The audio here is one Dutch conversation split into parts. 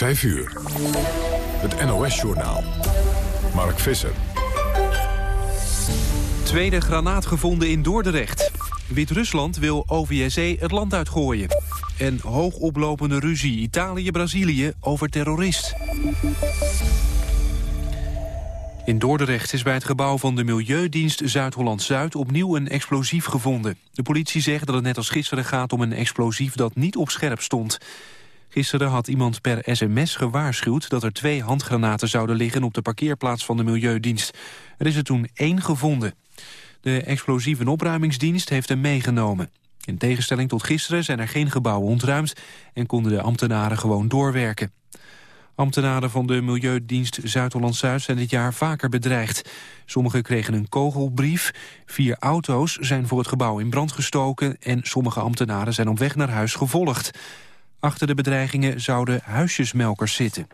5 uur. Het NOS-journaal. Mark Visser. Tweede granaat gevonden in Dordrecht. Wit-Rusland wil OVSE het land uitgooien. En hoogoplopende ruzie Italië-Brazilië over terrorist. In Dordrecht is bij het gebouw van de Milieudienst Zuid-Holland-Zuid opnieuw een explosief gevonden. De politie zegt dat het net als gisteren gaat om een explosief dat niet op scherp stond. Gisteren had iemand per sms gewaarschuwd dat er twee handgranaten zouden liggen op de parkeerplaats van de Milieudienst. Er is er toen één gevonden. De explosieve opruimingsdienst heeft hem meegenomen. In tegenstelling tot gisteren zijn er geen gebouwen ontruimd en konden de ambtenaren gewoon doorwerken. Ambtenaren van de Milieudienst Zuid-Holland-Zuid zijn dit jaar vaker bedreigd. Sommigen kregen een kogelbrief, vier auto's zijn voor het gebouw in brand gestoken... en sommige ambtenaren zijn op weg naar huis gevolgd. Achter de bedreigingen zouden huisjesmelkers zitten.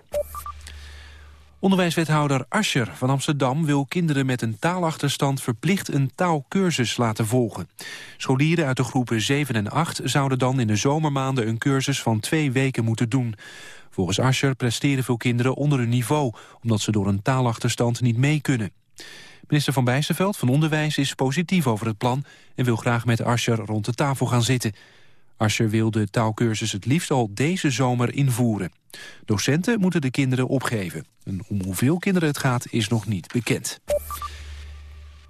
Onderwijswethouder Ascher van Amsterdam wil kinderen met een taalachterstand verplicht een taalkursus laten volgen. Scholieren uit de groepen 7 en 8 zouden dan in de zomermaanden een cursus van twee weken moeten doen. Volgens Ascher presteren veel kinderen onder hun niveau, omdat ze door een taalachterstand niet mee kunnen. Minister Van Bijsterveld van Onderwijs is positief over het plan en wil graag met Ascher rond de tafel gaan zitten. Ascher wil de taalkursus het liefst al deze zomer invoeren. Docenten moeten de kinderen opgeven. En om hoeveel kinderen het gaat is nog niet bekend.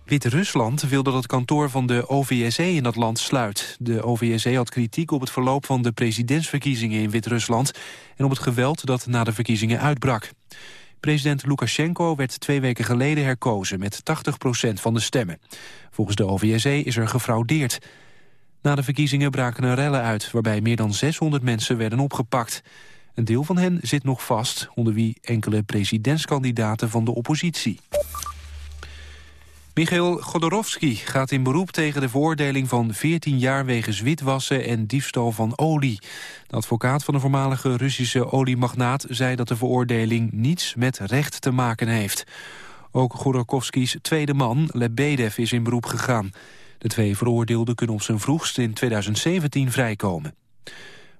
Wit-Rusland wil dat het kantoor van de OVSE in dat land sluit. De OVSE had kritiek op het verloop van de presidentsverkiezingen in Wit-Rusland... en op het geweld dat na de verkiezingen uitbrak. President Lukashenko werd twee weken geleden herkozen met 80% van de stemmen. Volgens de OVSE is er gefraudeerd. Na de verkiezingen braken er rellen uit... waarbij meer dan 600 mensen werden opgepakt. Een deel van hen zit nog vast, onder wie enkele presidentskandidaten van de oppositie. Michail Godorowski gaat in beroep tegen de veroordeling van 14 jaar wegens witwassen en diefstal van olie. De advocaat van de voormalige Russische oliemagnaat zei dat de veroordeling niets met recht te maken heeft. Ook Godorowski's tweede man, Lebedev, is in beroep gegaan. De twee veroordeelden kunnen op zijn vroegst in 2017 vrijkomen.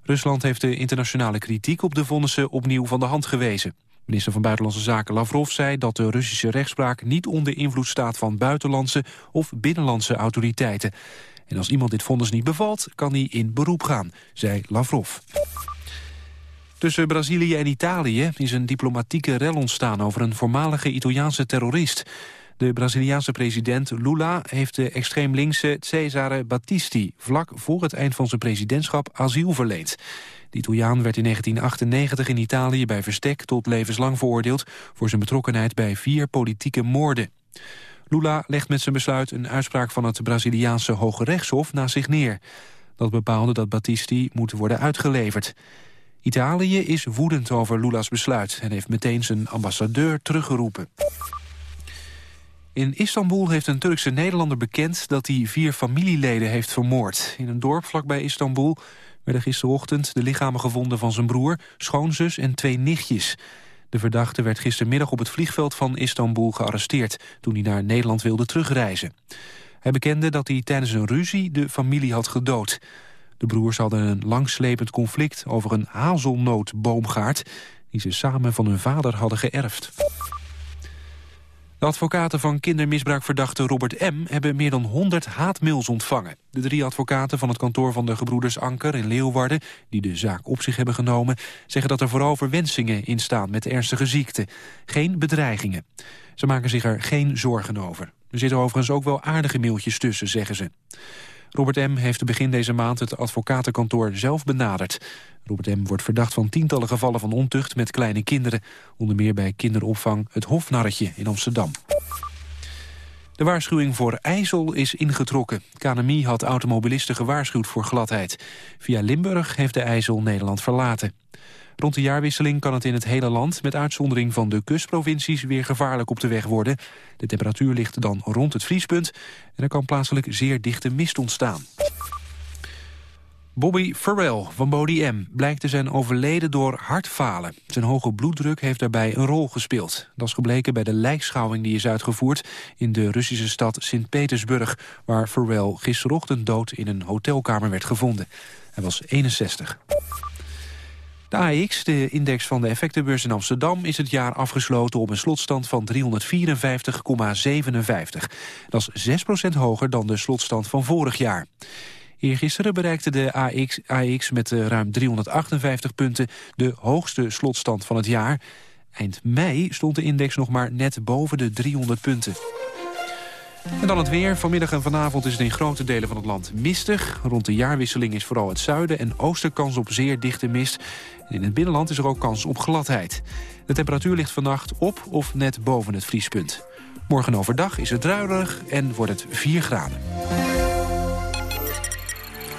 Rusland heeft de internationale kritiek op de vonnissen opnieuw van de hand gewezen. Minister van Buitenlandse Zaken Lavrov zei dat de Russische rechtspraak niet onder invloed staat van buitenlandse of binnenlandse autoriteiten. En als iemand dit vonnis niet bevalt, kan hij in beroep gaan, zei Lavrov. Tussen Brazilië en Italië is een diplomatieke rel ontstaan over een voormalige Italiaanse terrorist. De Braziliaanse president Lula heeft de extreem linkse Cesare Battisti... vlak voor het eind van zijn presidentschap asiel verleend. De Italiaan werd in 1998 in Italië bij verstek tot levenslang veroordeeld... voor zijn betrokkenheid bij vier politieke moorden. Lula legt met zijn besluit een uitspraak van het Braziliaanse Hoge Rechtshof na zich neer. Dat bepaalde dat Battisti moet worden uitgeleverd. Italië is woedend over Lula's besluit en heeft meteen zijn ambassadeur teruggeroepen. In Istanbul heeft een Turkse Nederlander bekend dat hij vier familieleden heeft vermoord. In een dorp vlakbij Istanbul werden gisterochtend de lichamen gevonden van zijn broer, schoonzus en twee nichtjes. De verdachte werd gistermiddag op het vliegveld van Istanbul gearresteerd toen hij naar Nederland wilde terugreizen. Hij bekende dat hij tijdens een ruzie de familie had gedood. De broers hadden een langslepend conflict over een hazelnootboomgaard die ze samen van hun vader hadden geërfd. De advocaten van kindermisbruikverdachte Robert M. hebben meer dan 100 haatmails ontvangen. De drie advocaten van het kantoor van de gebroeders Anker in Leeuwarden... die de zaak op zich hebben genomen... zeggen dat er vooral verwensingen in staan met ernstige ziekte. Geen bedreigingen. Ze maken zich er geen zorgen over. Er zitten overigens ook wel aardige mailtjes tussen, zeggen ze. Robert M. heeft begin deze maand het advocatenkantoor zelf benaderd. Robert M. wordt verdacht van tientallen gevallen van ontucht met kleine kinderen. Onder meer bij kinderopvang Het Hofnarretje in Amsterdam. De waarschuwing voor IJssel is ingetrokken. KNMI had automobilisten gewaarschuwd voor gladheid. Via Limburg heeft de IJssel Nederland verlaten. Rond de jaarwisseling kan het in het hele land... met uitzondering van de kustprovincies weer gevaarlijk op de weg worden. De temperatuur ligt dan rond het vriespunt... en er kan plaatselijk zeer dichte mist ontstaan. Bobby Farrell van Body M blijkt te zijn overleden door hartfalen. Zijn hoge bloeddruk heeft daarbij een rol gespeeld. Dat is gebleken bij de lijkschouwing die is uitgevoerd... in de Russische stad Sint-Petersburg... waar Farrell gisterochtend dood in een hotelkamer werd gevonden. Hij was 61. De AX, de index van de effectenbeurs in Amsterdam... is het jaar afgesloten op een slotstand van 354,57. Dat is 6% hoger dan de slotstand van vorig jaar. Eergisteren bereikte de AX, AX met eh, ruim 358 punten... de hoogste slotstand van het jaar. Eind mei stond de index nog maar net boven de 300 punten. En dan het weer. Vanmiddag en vanavond is het in grote delen van het land mistig. Rond de jaarwisseling is vooral het zuiden en oosten kans op zeer dichte mist. In het binnenland is er ook kans op gladheid. De temperatuur ligt vannacht op of net boven het vriespunt. Morgen overdag is het druilerig en wordt het 4 graden.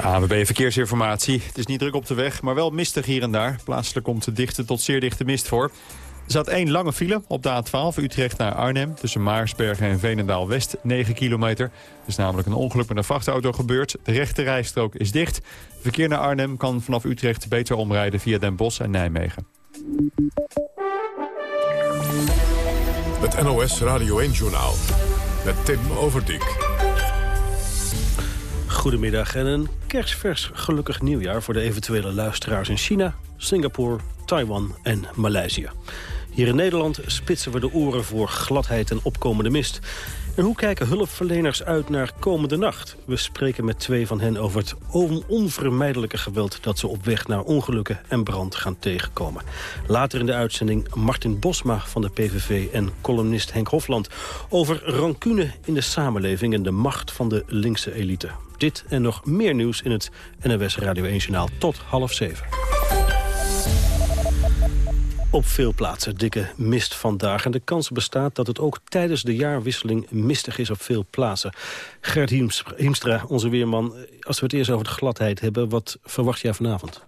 AWB Verkeersinformatie. Het is niet druk op de weg, maar wel mistig hier en daar. Plaatselijk komt de dichte tot zeer dichte mist voor. Er zat één lange file op de A12 Utrecht naar Arnhem... tussen Maarsbergen en Veenendaal-West, 9 kilometer. Er is namelijk een ongeluk met een vrachtauto gebeurd. De rechte rijstrook is dicht. Verkeer naar Arnhem kan vanaf Utrecht beter omrijden via Den Bosch en Nijmegen. Het NOS Radio 1-journaal met Tim Overdijk. Goedemiddag en een kerstvers gelukkig nieuwjaar... voor de eventuele luisteraars in China, Singapore, Taiwan en Maleisië. Hier in Nederland spitsen we de oren voor gladheid en opkomende mist. En hoe kijken hulpverleners uit naar komende nacht? We spreken met twee van hen over het onvermijdelijke geweld... dat ze op weg naar ongelukken en brand gaan tegenkomen. Later in de uitzending Martin Bosma van de PVV en columnist Henk Hofland... over rancune in de samenleving en de macht van de linkse elite. Dit en nog meer nieuws in het NWS Radio 1-journaal tot half zeven. Op veel plaatsen dikke mist vandaag. En de kans bestaat dat het ook tijdens de jaarwisseling mistig is op veel plaatsen. Gert Hiemstra, onze weerman, als we het eerst over de gladheid hebben... wat verwacht jij vanavond?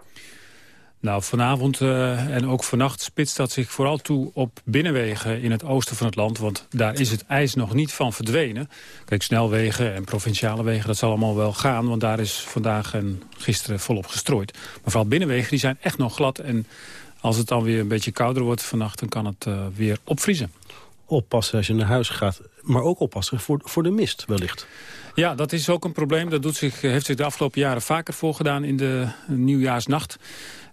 Nou, vanavond uh, en ook vannacht spitst dat zich vooral toe op binnenwegen in het oosten van het land. Want daar is het ijs nog niet van verdwenen. Kijk, snelwegen en provinciale wegen, dat zal allemaal wel gaan. Want daar is vandaag en gisteren volop gestrooid. Maar vooral binnenwegen, die zijn echt nog glad. En als het dan weer een beetje kouder wordt vannacht, dan kan het uh, weer opvriezen. Oppassen als je naar huis gaat, maar ook oppassen voor, voor de mist wellicht. Ja, dat is ook een probleem. Dat doet zich, heeft zich de afgelopen jaren vaker voorgedaan in de nieuwjaarsnacht.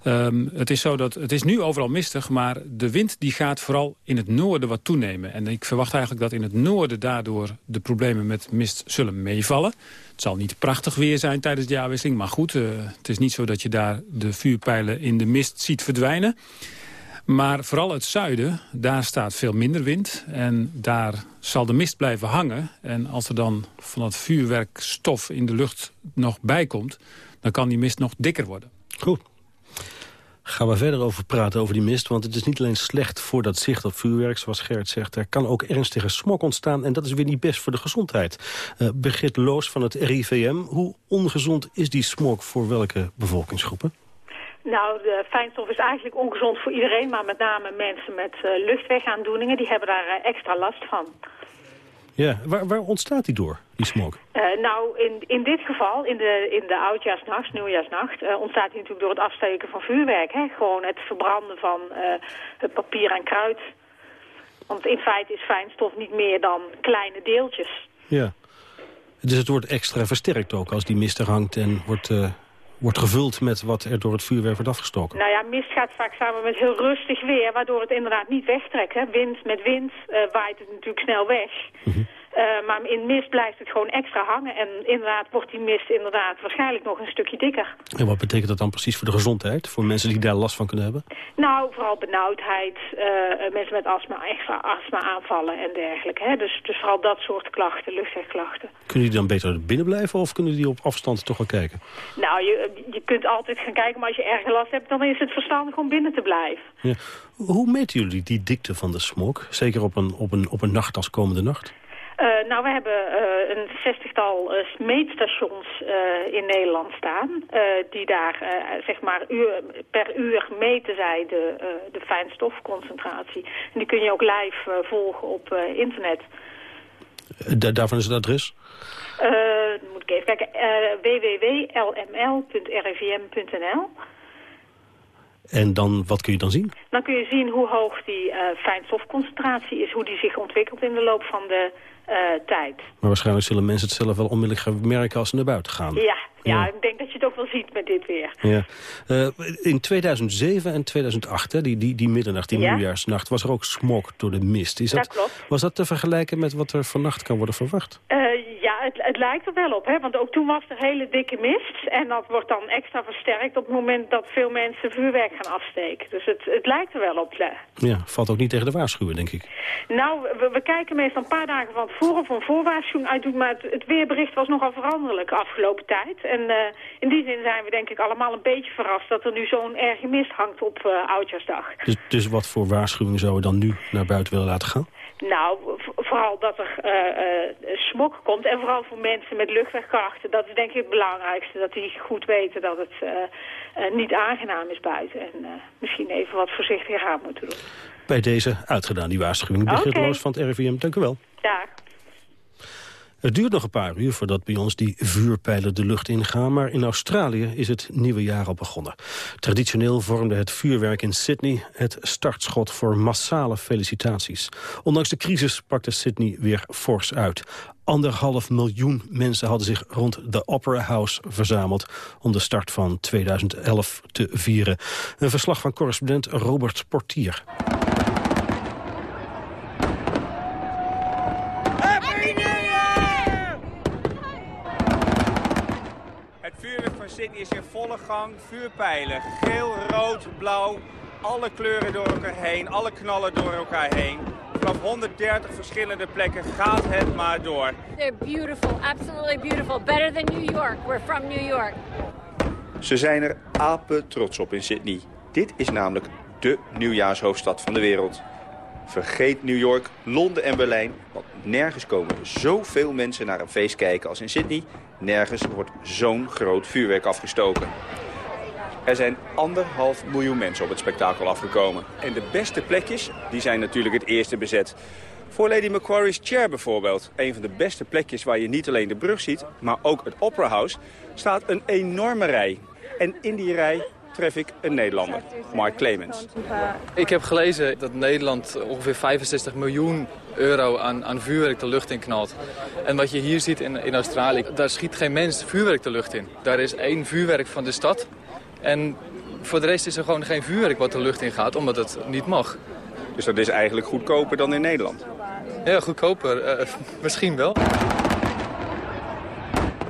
Um, het is zo dat het is nu overal mistig, maar de wind die gaat vooral in het noorden wat toenemen. En ik verwacht eigenlijk dat in het noorden daardoor de problemen met mist zullen meevallen. Het zal niet prachtig weer zijn tijdens de jaarwisseling, maar goed, uh, het is niet zo dat je daar de vuurpijlen in de mist ziet verdwijnen. Maar vooral het zuiden, daar staat veel minder wind. En daar zal de mist blijven hangen. En als er dan van dat vuurwerkstof in de lucht nog bij komt... dan kan die mist nog dikker worden. Goed gaan we verder over praten, over die mist. Want het is niet alleen slecht voor dat zicht op vuurwerk, zoals Gerrit zegt. Er kan ook ernstige smok ontstaan en dat is weer niet best voor de gezondheid. Uh, Begrit Loos van het RIVM, hoe ongezond is die smok voor welke bevolkingsgroepen? Nou, de fijnstof is eigenlijk ongezond voor iedereen, maar met name mensen met uh, luchtwegaandoeningen, die hebben daar uh, extra last van. Ja, waar, waar ontstaat die door, die smog? Uh, nou, in, in dit geval, in de, in de oudjaarsnacht, nieuwjaarsnacht, uh, ontstaat die natuurlijk door het afsteken van vuurwerk. Hè? Gewoon het verbranden van uh, het papier en kruid. Want in feite is fijnstof niet meer dan kleine deeltjes. Ja. Dus het wordt extra versterkt ook als die mist er hangt en wordt wordt gevuld met wat er door het vuurwerk wordt afgestoken. Nou ja, mist gaat vaak samen met heel rustig weer, waardoor het inderdaad niet wegtrekt. Hè. Wind met wind uh, waait het natuurlijk snel weg. Mhm. Uh, maar in mist blijft het gewoon extra hangen. En inderdaad wordt die mist inderdaad waarschijnlijk nog een stukje dikker. En wat betekent dat dan precies voor de gezondheid? Voor mensen die daar last van kunnen hebben? Nou, vooral benauwdheid. Uh, mensen met astma, extra astma aanvallen en dergelijke. Hè? Dus, dus vooral dat soort klachten, luchtwegklachten. Kunnen die dan beter binnen blijven of kunnen die op afstand toch wel kijken? Nou, je, je kunt altijd gaan kijken, maar als je erg last hebt... dan is het verstandig om binnen te blijven. Ja. Hoe meten jullie die dikte van de smog? Zeker op een, op een, op een nacht als komende nacht? Uh, nou, we hebben uh, een zestigtal uh, meetstations in Nederland staan... die daar zeg maar uur, per uur meten zij de, de fijnstofconcentratie. En die kun je ook live volgen op internet. daarvan is het adres? moet ik even kijken. www.lml.rivm.nl En dan, wat kun je dan zien? Dan kun je zien hoe hoog die uh, fijnstofconcentratie is, hoe die zich ontwikkelt in de loop van de tijd. Maar waarschijnlijk zullen mensen het zelf wel onmiddellijk gaan merken als ze naar buiten gaan. Ja, ja, ik denk dat je het ook wel ziet met dit weer. Ja. Uh, in 2007 en 2008, hè, die, die, die middernacht, die nieuwjaarsnacht... was er ook smog door de mist. Is dat, klopt. Was dat te vergelijken met wat er vannacht kan worden verwacht? Het, lijkt er wel op. Hè? Want ook toen was er hele dikke mist. En dat wordt dan extra versterkt op het moment dat veel mensen vuurwerk gaan afsteken. Dus het, het lijkt er wel op. Ja, valt ook niet tegen de waarschuwen, denk ik. Nou, we, we kijken meestal een paar dagen van tevoren of een voorwaarschuwing uitdoen. Maar het, het, weerbericht was nogal veranderlijk de afgelopen tijd. En uh, in die zin zijn we denk ik allemaal een beetje verrast... dat er nu zo'n erge mist hangt op uh, Oudjaarsdag. Dus, dus wat voor waarschuwingen zouden we dan nu naar buiten willen laten gaan? Nou, vooral dat er uh, uh, smog komt. En vooral voor mensen met luchtwegkrachten. Dat is denk ik het belangrijkste. Dat die goed weten dat het uh, niet aangenaam is buiten. En misschien even wat voorzichtiger aan moeten doen. Bij deze uitgedaan, die waarschuwing. Birgit okay. Loos van het RIVM, dank u wel. Ja. Het duurt nog een paar uur voordat bij ons die vuurpijlen de lucht ingaan... maar in Australië is het nieuwe jaar al begonnen. Traditioneel vormde het vuurwerk in Sydney het startschot voor massale felicitaties. Ondanks de crisis pakte Sydney weer fors uit. Anderhalf miljoen mensen hadden zich rond de Opera House verzameld... om de start van 2011 te vieren. Een verslag van correspondent Robert Portier. Sydney is in volle gang. Vuurpijlen, geel, rood, blauw. Alle kleuren door elkaar heen, alle knallen door elkaar heen. Vanaf 130 verschillende plekken gaat het maar door. They're beautiful, absolutely beautiful. Better than New York. We're from New York. Ze zijn er apen trots op in Sydney. Dit is namelijk de nieuwjaarshoofdstad van de wereld. Vergeet New York, Londen en Berlijn. Want nergens komen zoveel mensen naar een feest kijken als in Sydney. Nergens wordt zo'n groot vuurwerk afgestoken. Er zijn anderhalf miljoen mensen op het spektakel afgekomen. En de beste plekjes die zijn natuurlijk het eerste bezet. Voor Lady Macquarie's Chair bijvoorbeeld, een van de beste plekjes waar je niet alleen de brug ziet, maar ook het Opera House, staat een enorme rij. En in die rij tref ik een Nederlander, Mark Clemens. Ik heb gelezen dat Nederland ongeveer 65 miljoen euro aan, aan vuurwerk de lucht in knalt. En wat je hier ziet in, in Australië, daar schiet geen mens vuurwerk de lucht in. Daar is één vuurwerk van de stad. En voor de rest is er gewoon geen vuurwerk wat de lucht in gaat, omdat het niet mag. Dus dat is eigenlijk goedkoper dan in Nederland? Ja, goedkoper. Uh, misschien wel.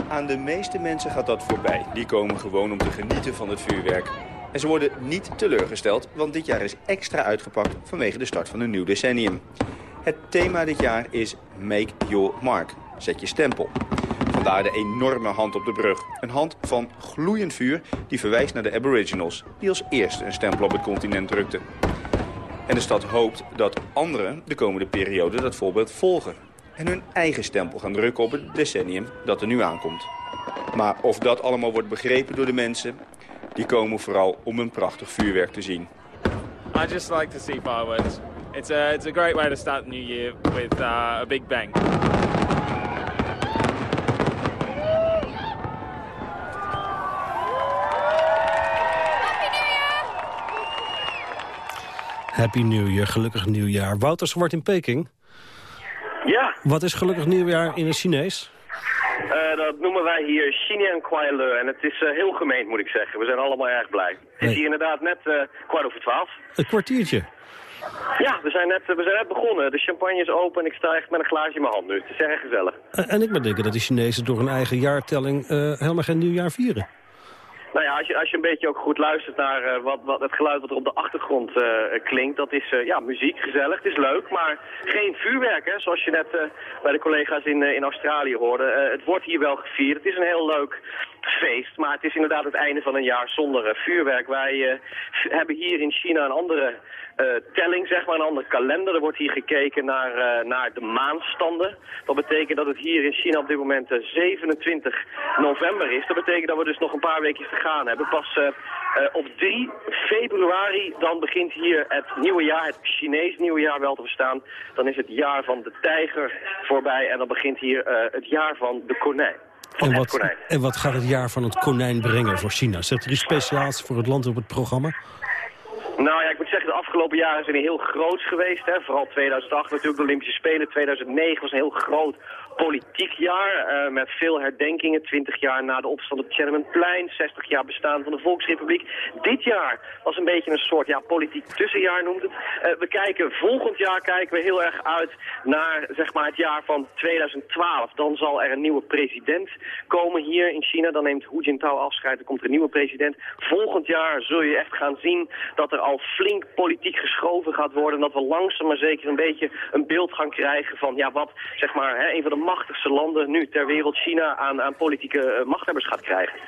Aan de meeste mensen gaat dat voorbij. Die komen gewoon om te genieten van het vuurwerk. En ze worden niet teleurgesteld, want dit jaar is extra uitgepakt vanwege de start van een nieuw decennium. Het thema dit jaar is Make Your Mark. Zet je stempel. Vandaar de enorme hand op de brug. Een hand van gloeiend vuur die verwijst naar de aboriginals... die als eerste een stempel op het continent drukten. En de stad hoopt dat anderen de komende periode dat voorbeeld volgen en hun eigen stempel gaan drukken op het decennium dat er nu aankomt. Maar of dat allemaal wordt begrepen door de mensen, die komen vooral om een prachtig vuurwerk te zien. I just like to see fireworks. It's a, it's a great way to start the new year with uh, a big bang. Happy New Year, gelukkig nieuwjaar. Wouter Zwart in Peking. Ja. Wat is gelukkig nieuwjaar in het Chinees? Uh, dat noemen wij hier Xinian Kuai Le. En het is uh, heel gemeend, moet ik zeggen. We zijn allemaal erg blij. Het is hier inderdaad net uh, kwart over twaalf. Een kwartiertje? Ja, we zijn, net, we zijn net begonnen. De champagne is open en ik sta echt met een glaasje in mijn hand nu. Het is erg gezellig. En ik ben denken dat de Chinezen door hun eigen jaartelling helemaal geen nieuwjaar vieren. Nou ja, als je, als je een beetje ook goed luistert naar uh, wat, wat het geluid wat er op de achtergrond uh, klinkt, dat is uh, ja, muziek, gezellig, het is leuk, maar geen vuurwerk, hè, zoals je net bij de collega's in, in Australië hoorde. het wordt hier wel gevierd, het is een heel leuk feest, maar het is inderdaad het einde van een jaar zonder vuurwerk. Wij hebben hier in China een andere uh, telling, zeg maar, een andere kalender. Er wordt hier gekeken naar, naar de maanstanden. Dat betekent dat het hier in China op dit moment uh, 27 november is. Dat betekent dat we dus nog een paar weken te gaan hebben. Pas op 3 februari dan begint hier het nieuwe jaar, het Chinees nieuwe jaar wel te verstaan. Dan is het jaar van de tijger voorbij en dan begint hier het jaar van de konijn. En wat, en wat gaat het jaar van het konijn brengen voor China? Zet er iets speciaals voor het land op het programma? Nou ja, ik moet zeggen, de afgelopen jaren zijn heel groot geweest. Hè. Vooral 2008 natuurlijk de Olympische Spelen. 2009 was een heel groot politiek jaar uh, met veel herdenkingen. 20 jaar na de opstand op Tiananmenplein, 60 jaar bestaan van de Volksrepubliek. Dit jaar was een beetje een soort ja, politiek tussenjaar noemt het. Uh, we kijken, volgend jaar kijken we heel erg uit naar zeg maar, het jaar van 2012. Dan zal er een nieuwe president komen hier in China. Dan neemt Hu Jintao afscheid, dan komt er een nieuwe president. Volgend jaar zul je echt gaan zien dat er al flink politiek geschoven gaat worden. En dat we langzaam maar zeker een beetje een beeld gaan krijgen van ja, wat zeg maar, hè, een van de machtigste landen nu ter wereld, China, aan, aan politieke uh, machthebbers gaat krijgen.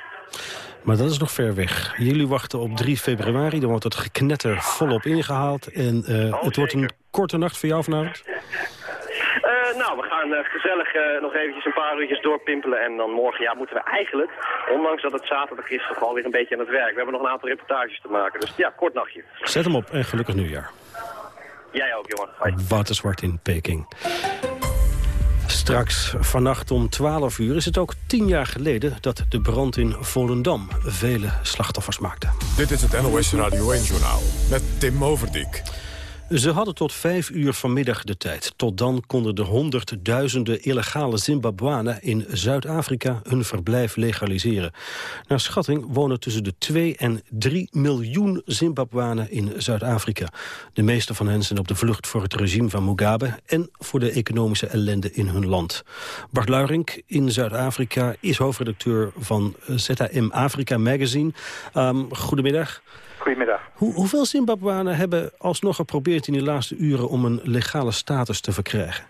Maar dat is nog ver weg. Jullie wachten op 3 februari, dan wordt het geknetter volop ingehaald. En uh, oh, het wordt een korte nacht voor jou vanavond? Uh, nou, we gaan uh, gezellig uh, nog eventjes een paar uurtjes doorpimpelen. En dan morgen ja, moeten we eigenlijk, ondanks dat het zaterdag is, toch alweer een beetje aan het werk. We hebben nog een aantal reportages te maken. Dus ja, kort nachtje. Zet hem op en gelukkig nieuwjaar. Jij ook, jongen. Wouter Zwart in Peking. Straks vannacht om 12 uur is het ook tien jaar geleden... dat de brand in Volendam vele slachtoffers maakte. Dit is het NOS Radio 1-journaal met Tim Overdijk. Ze hadden tot vijf uur vanmiddag de tijd. Tot dan konden de honderdduizenden illegale Zimbabwanen in Zuid-Afrika hun verblijf legaliseren. Naar schatting wonen tussen de 2 en 3 miljoen Zimbabwanen in Zuid-Afrika. De meeste van hen zijn op de vlucht voor het regime van Mugabe en voor de economische ellende in hun land. Bart Luirink in Zuid-Afrika is hoofdredacteur van ZAM Afrika Magazine. Um, goedemiddag. Goedemiddag. Hoe, hoeveel Zimbabwanen hebben alsnog geprobeerd in die laatste uren om een legale status te verkrijgen?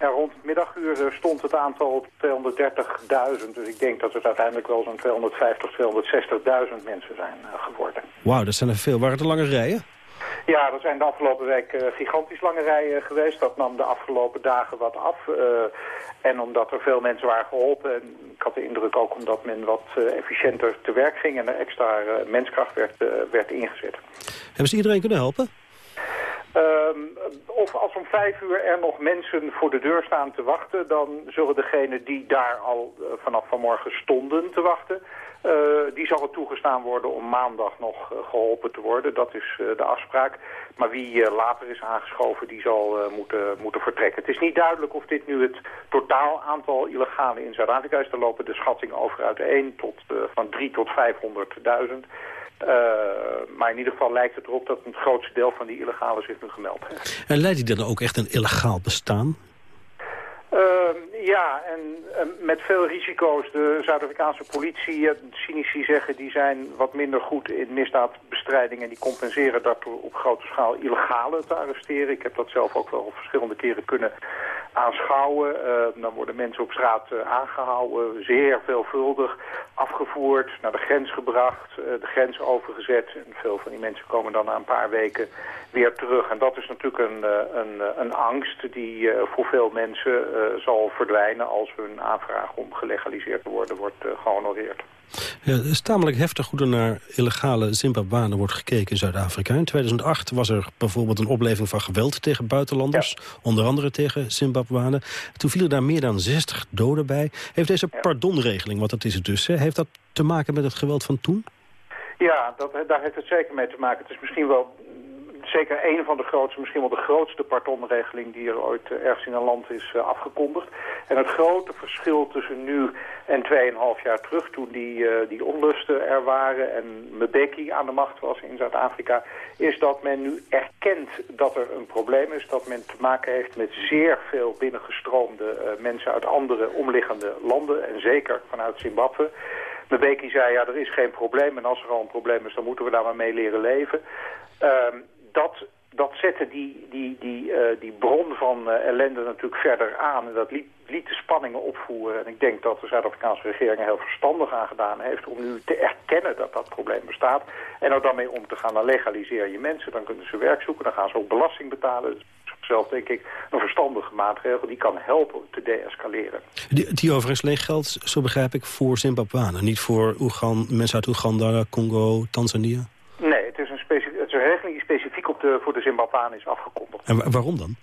Ja, rond middaguur stond het aantal op 230.000. Dus ik denk dat het uiteindelijk wel zo'n 250, 260.000 mensen zijn uh, geworden. Wauw, dat zijn er veel. Waren er lange rijen? Ja, er zijn de afgelopen week uh, gigantisch lange rijen geweest. Dat nam de afgelopen dagen wat af. Uh, en omdat er veel mensen waren geholpen. En ik had de indruk ook omdat men wat uh, efficiënter te werk ging. En er extra menskracht werd, werd ingezet. Hebben ze iedereen kunnen helpen? Um, of als om vijf uur er nog mensen voor de deur staan te wachten... dan zullen degenen die daar al vanaf vanmorgen stonden te wachten... Uh, die zal toegestaan worden om maandag nog uh, geholpen te worden. Dat is uh, de afspraak. Maar wie later is aangeschoven, die zal moeten, moeten vertrekken. Het is niet duidelijk of dit nu het totaal aantal illegale in Zuid-Afrika is. Er lopen de schattingen over uit 1 tot, van 3 tot 500.000. maar in ieder geval lijkt het erop dat het grootste deel van die illegalen zich nu gemeld heeft. En leidt die dan ook echt een illegaal bestaan? Uh, ja, en met veel risico's. De Zuid-Afrikaanse politie, uh, cynici zeggen, die zijn wat minder goed in misdaadbestrijding. En die compenseren dat door op grote schaal illegale te arresteren. Ik heb dat zelf ook wel verschillende keren kunnen aanschouwen. dan worden mensen op straat aangehouden, zeer veelvuldig afgevoerd, naar de grens gebracht, de grens overgezet. En veel van die mensen komen dan na een paar weken weer terug. En dat is natuurlijk een, een, een angst die voor veel mensen zal verdwijnen als hun aanvraag om gelegaliseerd te worden wordt uh, gehonoreerd. Ja, het is tamelijk heftig hoe er naar illegale Zimbabwanen wordt gekeken in Zuid-Afrika. In 2008 was er bijvoorbeeld een opleving van geweld tegen buitenlanders. Onder andere tegen Zimbabwanen. Toen vielen daar meer dan 60 doden bij. Heeft deze ja. pardonregeling, want dat is het dus, hè, heeft dat te maken met het geweld van toen? Ja, dat, daar heeft het zeker mee te maken. Het is misschien wel zeker een van de grootste, misschien wel de grootste pardonregeling die er ooit uh, ergens in een land is uh, afgekondigd. En het grote verschil tussen nu en 2,5 jaar terug, toen die, uh, die onlusten er waren en Mbeki aan de macht was in Zuid-Afrika, is dat men nu erkent dat er een probleem is, dat men te maken heeft met zeer veel binnengestroomde mensen uit andere omliggende landen en zeker vanuit Zimbabwe. Mbeki zei, ja, er is geen probleem en als er al een probleem is, dan moeten we daar maar mee leren leven. Um, dat, dat zette die, die, die, uh, die bron van uh, ellende natuurlijk verder aan. En dat liet, liet de spanningen opvoeren. En ik denk dat de Zuid-Afrikaanse regering er heel verstandig aan gedaan heeft... om nu te erkennen dat dat probleem bestaat. En er dan mee om te gaan. Dan legaliseer je mensen, dan kunnen ze werk zoeken. Dan gaan ze ook belasting betalen. Zelf denk ik een verstandige maatregel die kan helpen te deescaleren. Die, die overigens leeg geldt, zo begrijp ik, voor Zimbabwanen. Niet voor Oegan, mensen uit Oeganda, Congo, Tanzania? Nee, het is een, het is een regeling die op de, voor de Zimbabwanen is afgekondigd. En waarom dan?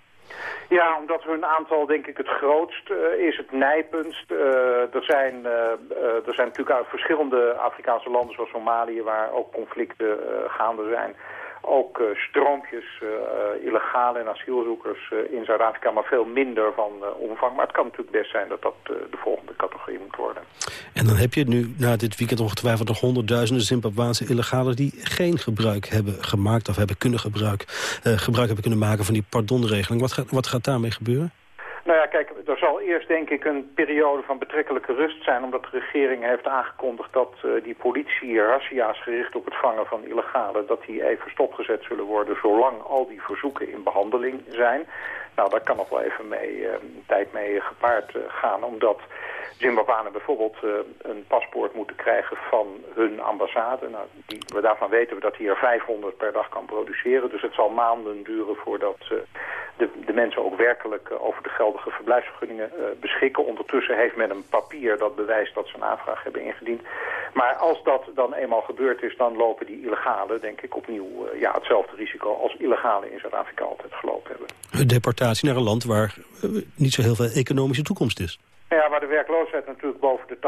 Ja, omdat hun aantal denk ik het grootst uh, is, het nijpendst. Uh, er, zijn, uh, er zijn natuurlijk uit verschillende Afrikaanse landen zoals Somalië... waar ook conflicten gaande zijn ook uh, stroompjes uh, illegale en asielzoekers in Zuid-Afrika, maar veel minder van omvang. Maar het kan natuurlijk best zijn dat dat de volgende categorie moet worden. En dan heb je nu na dit weekend ongetwijfeld nog honderdduizenden Zimbabwaanse illegalen die geen gebruik hebben gemaakt of hebben kunnen gebruik, gebruik hebben kunnen maken van die pardonregeling. Wat wat gaat daarmee gebeuren? Nou ja, kijk, er zal eerst denk ik een periode van betrekkelijke rust zijn... omdat de regering heeft aangekondigd dat uh, die politie razzia's gericht op het vangen van illegale... dat die even stopgezet zullen worden zolang al die verzoeken in behandeling zijn. Nou, daar kan nog wel even mee, uh, tijd mee gepaard uh, gaan, omdat Zimbabwanen bijvoorbeeld uh, een paspoort moeten krijgen van hun ambassade. Nou, die, we, daarvan weten we dat hij er 500 per dag kan produceren. Dus het zal maanden duren voordat uh, de, de, mensen ook werkelijk uh, over de geldige verblijfsvergunningen beschikken. Ondertussen heeft men een papier dat bewijst dat ze een aanvraag hebben ingediend. Maar als dat dan eenmaal gebeurd is, dan lopen die illegalen denk ik opnieuw ja, hetzelfde risico als illegalen in Zuid-Afrika altijd gelopen hebben. Deportatie naar een land waar niet zo heel veel economische toekomst is. Ja, waar de werkloosheid natuurlijk boven de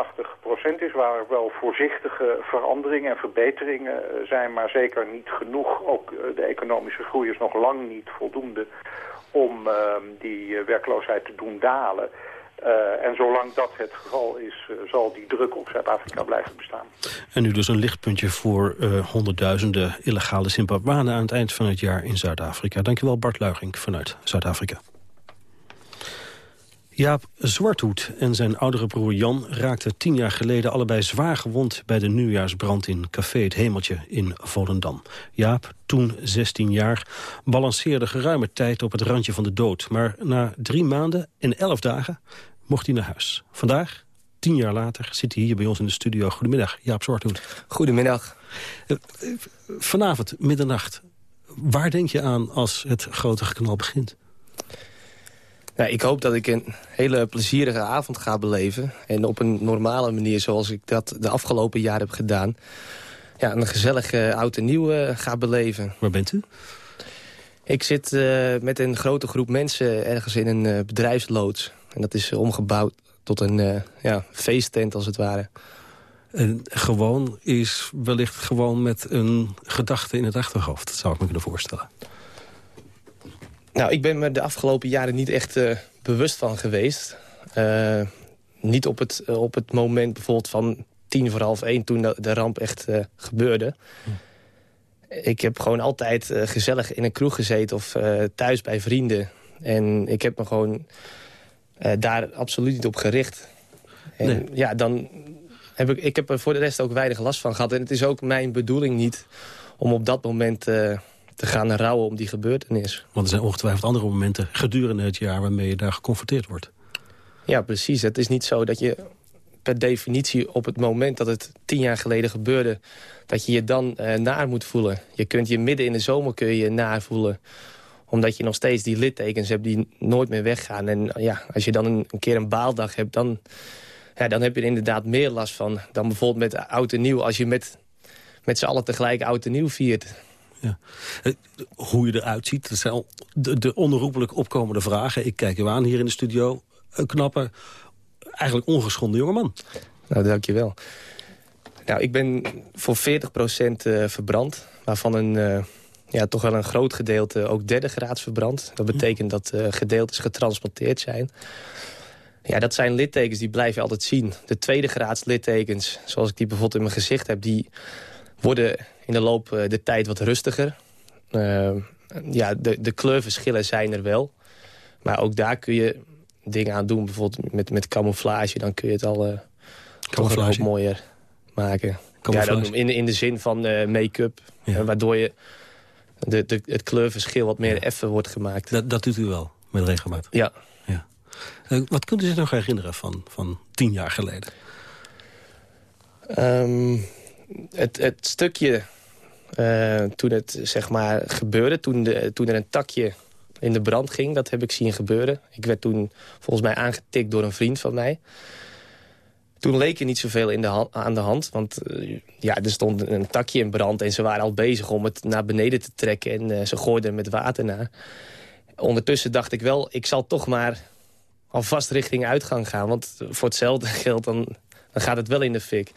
80% is, waar wel voorzichtige veranderingen en verbeteringen zijn, maar zeker niet genoeg. Ook de economische groei is nog lang niet voldoende om uh, die werkloosheid te doen dalen. En zolang dat het geval is, zal die druk op Zuid-Afrika blijven bestaan. En nu dus een lichtpuntje voor honderdduizenden illegale Zimbabwanen aan het eind van het jaar in Zuid-Afrika. Dankjewel Bart Luiging vanuit Zuid-Afrika. Jaap Zwarthoed en zijn oudere broer Jan raakten tien jaar geleden allebei zwaar gewond bij de nieuwjaarsbrand in Café Het Hemeltje in Volendam. Jaap, toen 16 jaar, balanceerde geruime tijd op het randje van de dood. Maar na drie maanden en elf dagen mocht hij naar huis. Vandaag, tien jaar later, zit hij hier bij ons in de studio. Goedemiddag, Jaap Zwarthoed. Goedemiddag. Vanavond, middernacht, waar denk je aan als het grote geknal begint? Ja, ik hoop dat ik een hele plezierige avond ga beleven. En op een normale manier, zoals ik dat de afgelopen jaren heb gedaan. Ja, een gezellige oud en nieuw uh, ga beleven. Waar bent u? Ik zit uh, met een grote groep mensen ergens in een uh, bedrijfsloods. En dat is omgebouwd tot een ja, feesttent als het ware. En gewoon is wellicht gewoon met een gedachte in het achterhoofd. Dat zou ik me kunnen voorstellen. Nou, ik ben me de afgelopen jaren niet echt uh, bewust van geweest. Uh, niet op het, uh, op het moment bijvoorbeeld van tien voor half één... toen de, de ramp echt gebeurde. Hm. Ik heb gewoon altijd gezellig in een kroeg gezeten... of thuis bij vrienden. En ik heb me gewoon daar absoluut niet op gericht. En nee. ja, dan heb ik, ik heb er voor de rest ook weinig last van gehad. En het is ook mijn bedoeling niet om op dat moment te gaan rouwen om die gebeurtenis. Want er zijn ongetwijfeld andere momenten gedurende het jaar... waarmee je daar geconfronteerd wordt. Ja, precies. Het is niet zo dat je per definitie op het moment dat het tien jaar geleden gebeurde... dat je je dan uh, naar moet voelen. Je kunt je midden in de zomer kun je, je naar voelen omdat je nog steeds die littekens hebt die nooit meer weggaan. En ja, als je dan een, een keer een baaldag hebt, dan, ja, dan heb je er inderdaad meer last van... dan bijvoorbeeld met oud en nieuw als je met, met z'n allen tegelijk oud en nieuw viert. Ja. Hoe je eruit ziet, dat zijn de, de onherroepelijk opkomende vragen. Ik kijk u aan hier in de studio. Een knappe, eigenlijk ongeschonden jongeman. Nou, dankjewel. Nou, ik ben voor 40% uh, verbrand. Waarvan een, uh, ja, toch wel een groot gedeelte ook derde graads verbrand. Dat betekent dat gedeeltes getransporteerd zijn. Ja, dat zijn littekens die blijf je altijd zien. De tweede graads littekens, zoals ik die bijvoorbeeld in mijn gezicht heb... die worden in de loop uh, der tijd wat rustiger. Uh, ja, de, de kleurverschillen zijn er wel. Maar ook daar kun je dingen aan doen. Bijvoorbeeld met, met camouflage. Dan kun je het al uh, toch mooier maken. Ja, in, in de zin van make-up. Ja. waardoor je de, de, het kleurverschil wat meer ja. effen wordt gemaakt. Dat, dat doet u wel, met regelmaat? Ja. ja. wat kunt u zich nog herinneren van, van tien jaar geleden? Um, het, het stukje uh, toen het zeg maar gebeurde, toen, de, toen er een takje in de brand ging, dat heb ik zien gebeuren. Ik werd toen volgens mij aangetikt door een vriend van mij. Toen leek er niet zoveel in de aan de hand, want uh, ja, er stond een takje in brand... en ze waren al bezig om het naar beneden te trekken en uh, ze gooiden er met water naar. Ondertussen dacht ik wel, ik zal toch maar alvast richting uitgang gaan... want voor hetzelfde geld dan, dan gaat het wel in de fik.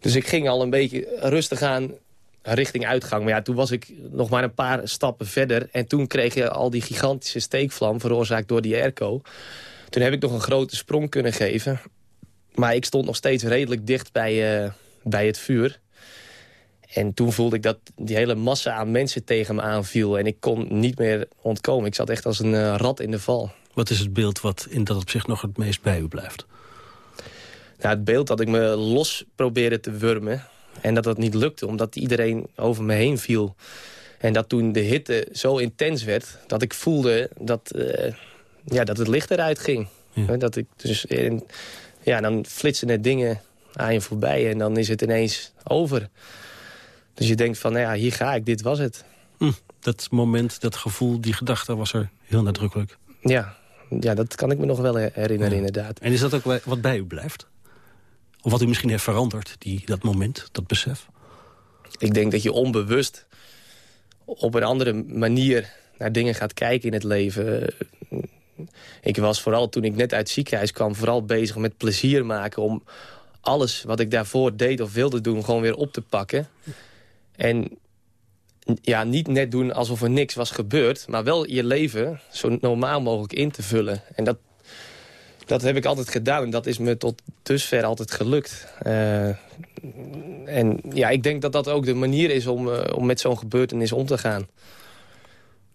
Dus ik ging al een beetje rustig aan richting uitgang. Maar ja, toen was ik nog maar een paar stappen verder. En toen kreeg je al die gigantische steekvlam veroorzaakt door die airco. Toen heb ik nog een grote sprong kunnen geven. Maar ik stond nog steeds redelijk dicht bij, uh, bij het vuur. En toen voelde ik dat die hele massa aan mensen tegen me aanviel. En ik kon niet meer ontkomen. Ik zat echt als een uh, rat in de val. Wat is het beeld wat in dat opzicht nog het meest bij u blijft? Nou, het beeld dat ik me los probeerde te wurmen. En dat dat niet lukte, omdat iedereen over me heen viel. En dat toen de hitte zo intens werd, dat ik voelde dat, uh, ja, dat het licht eruit ging. Ja. Dat ik dus in, ja, dan flitsen er dingen aan je voorbij en dan is het ineens over. Dus je denkt van, nou ja, hier ga ik, dit was het. Hm, dat moment, dat gevoel, die gedachte was er heel nadrukkelijk. Ja, ja dat kan ik me nog wel herinneren, inderdaad. En is dat ook wat bij u blijft? Of wat u misschien heeft veranderd, die, dat moment, dat besef? Ik denk dat je onbewust op een andere manier naar dingen gaat kijken in het leven. Ik was vooral toen ik net uit het ziekenhuis kwam... vooral bezig met plezier maken om alles wat ik daarvoor deed of wilde doen... gewoon weer op te pakken. En ja, niet net doen alsof er niks was gebeurd... maar wel je leven zo normaal mogelijk in te vullen. En dat, dat heb ik altijd gedaan en dat is me tot dusver altijd gelukt. Uh, en ja, ik denk dat dat ook de manier is om, uh, om met zo'n gebeurtenis om te gaan.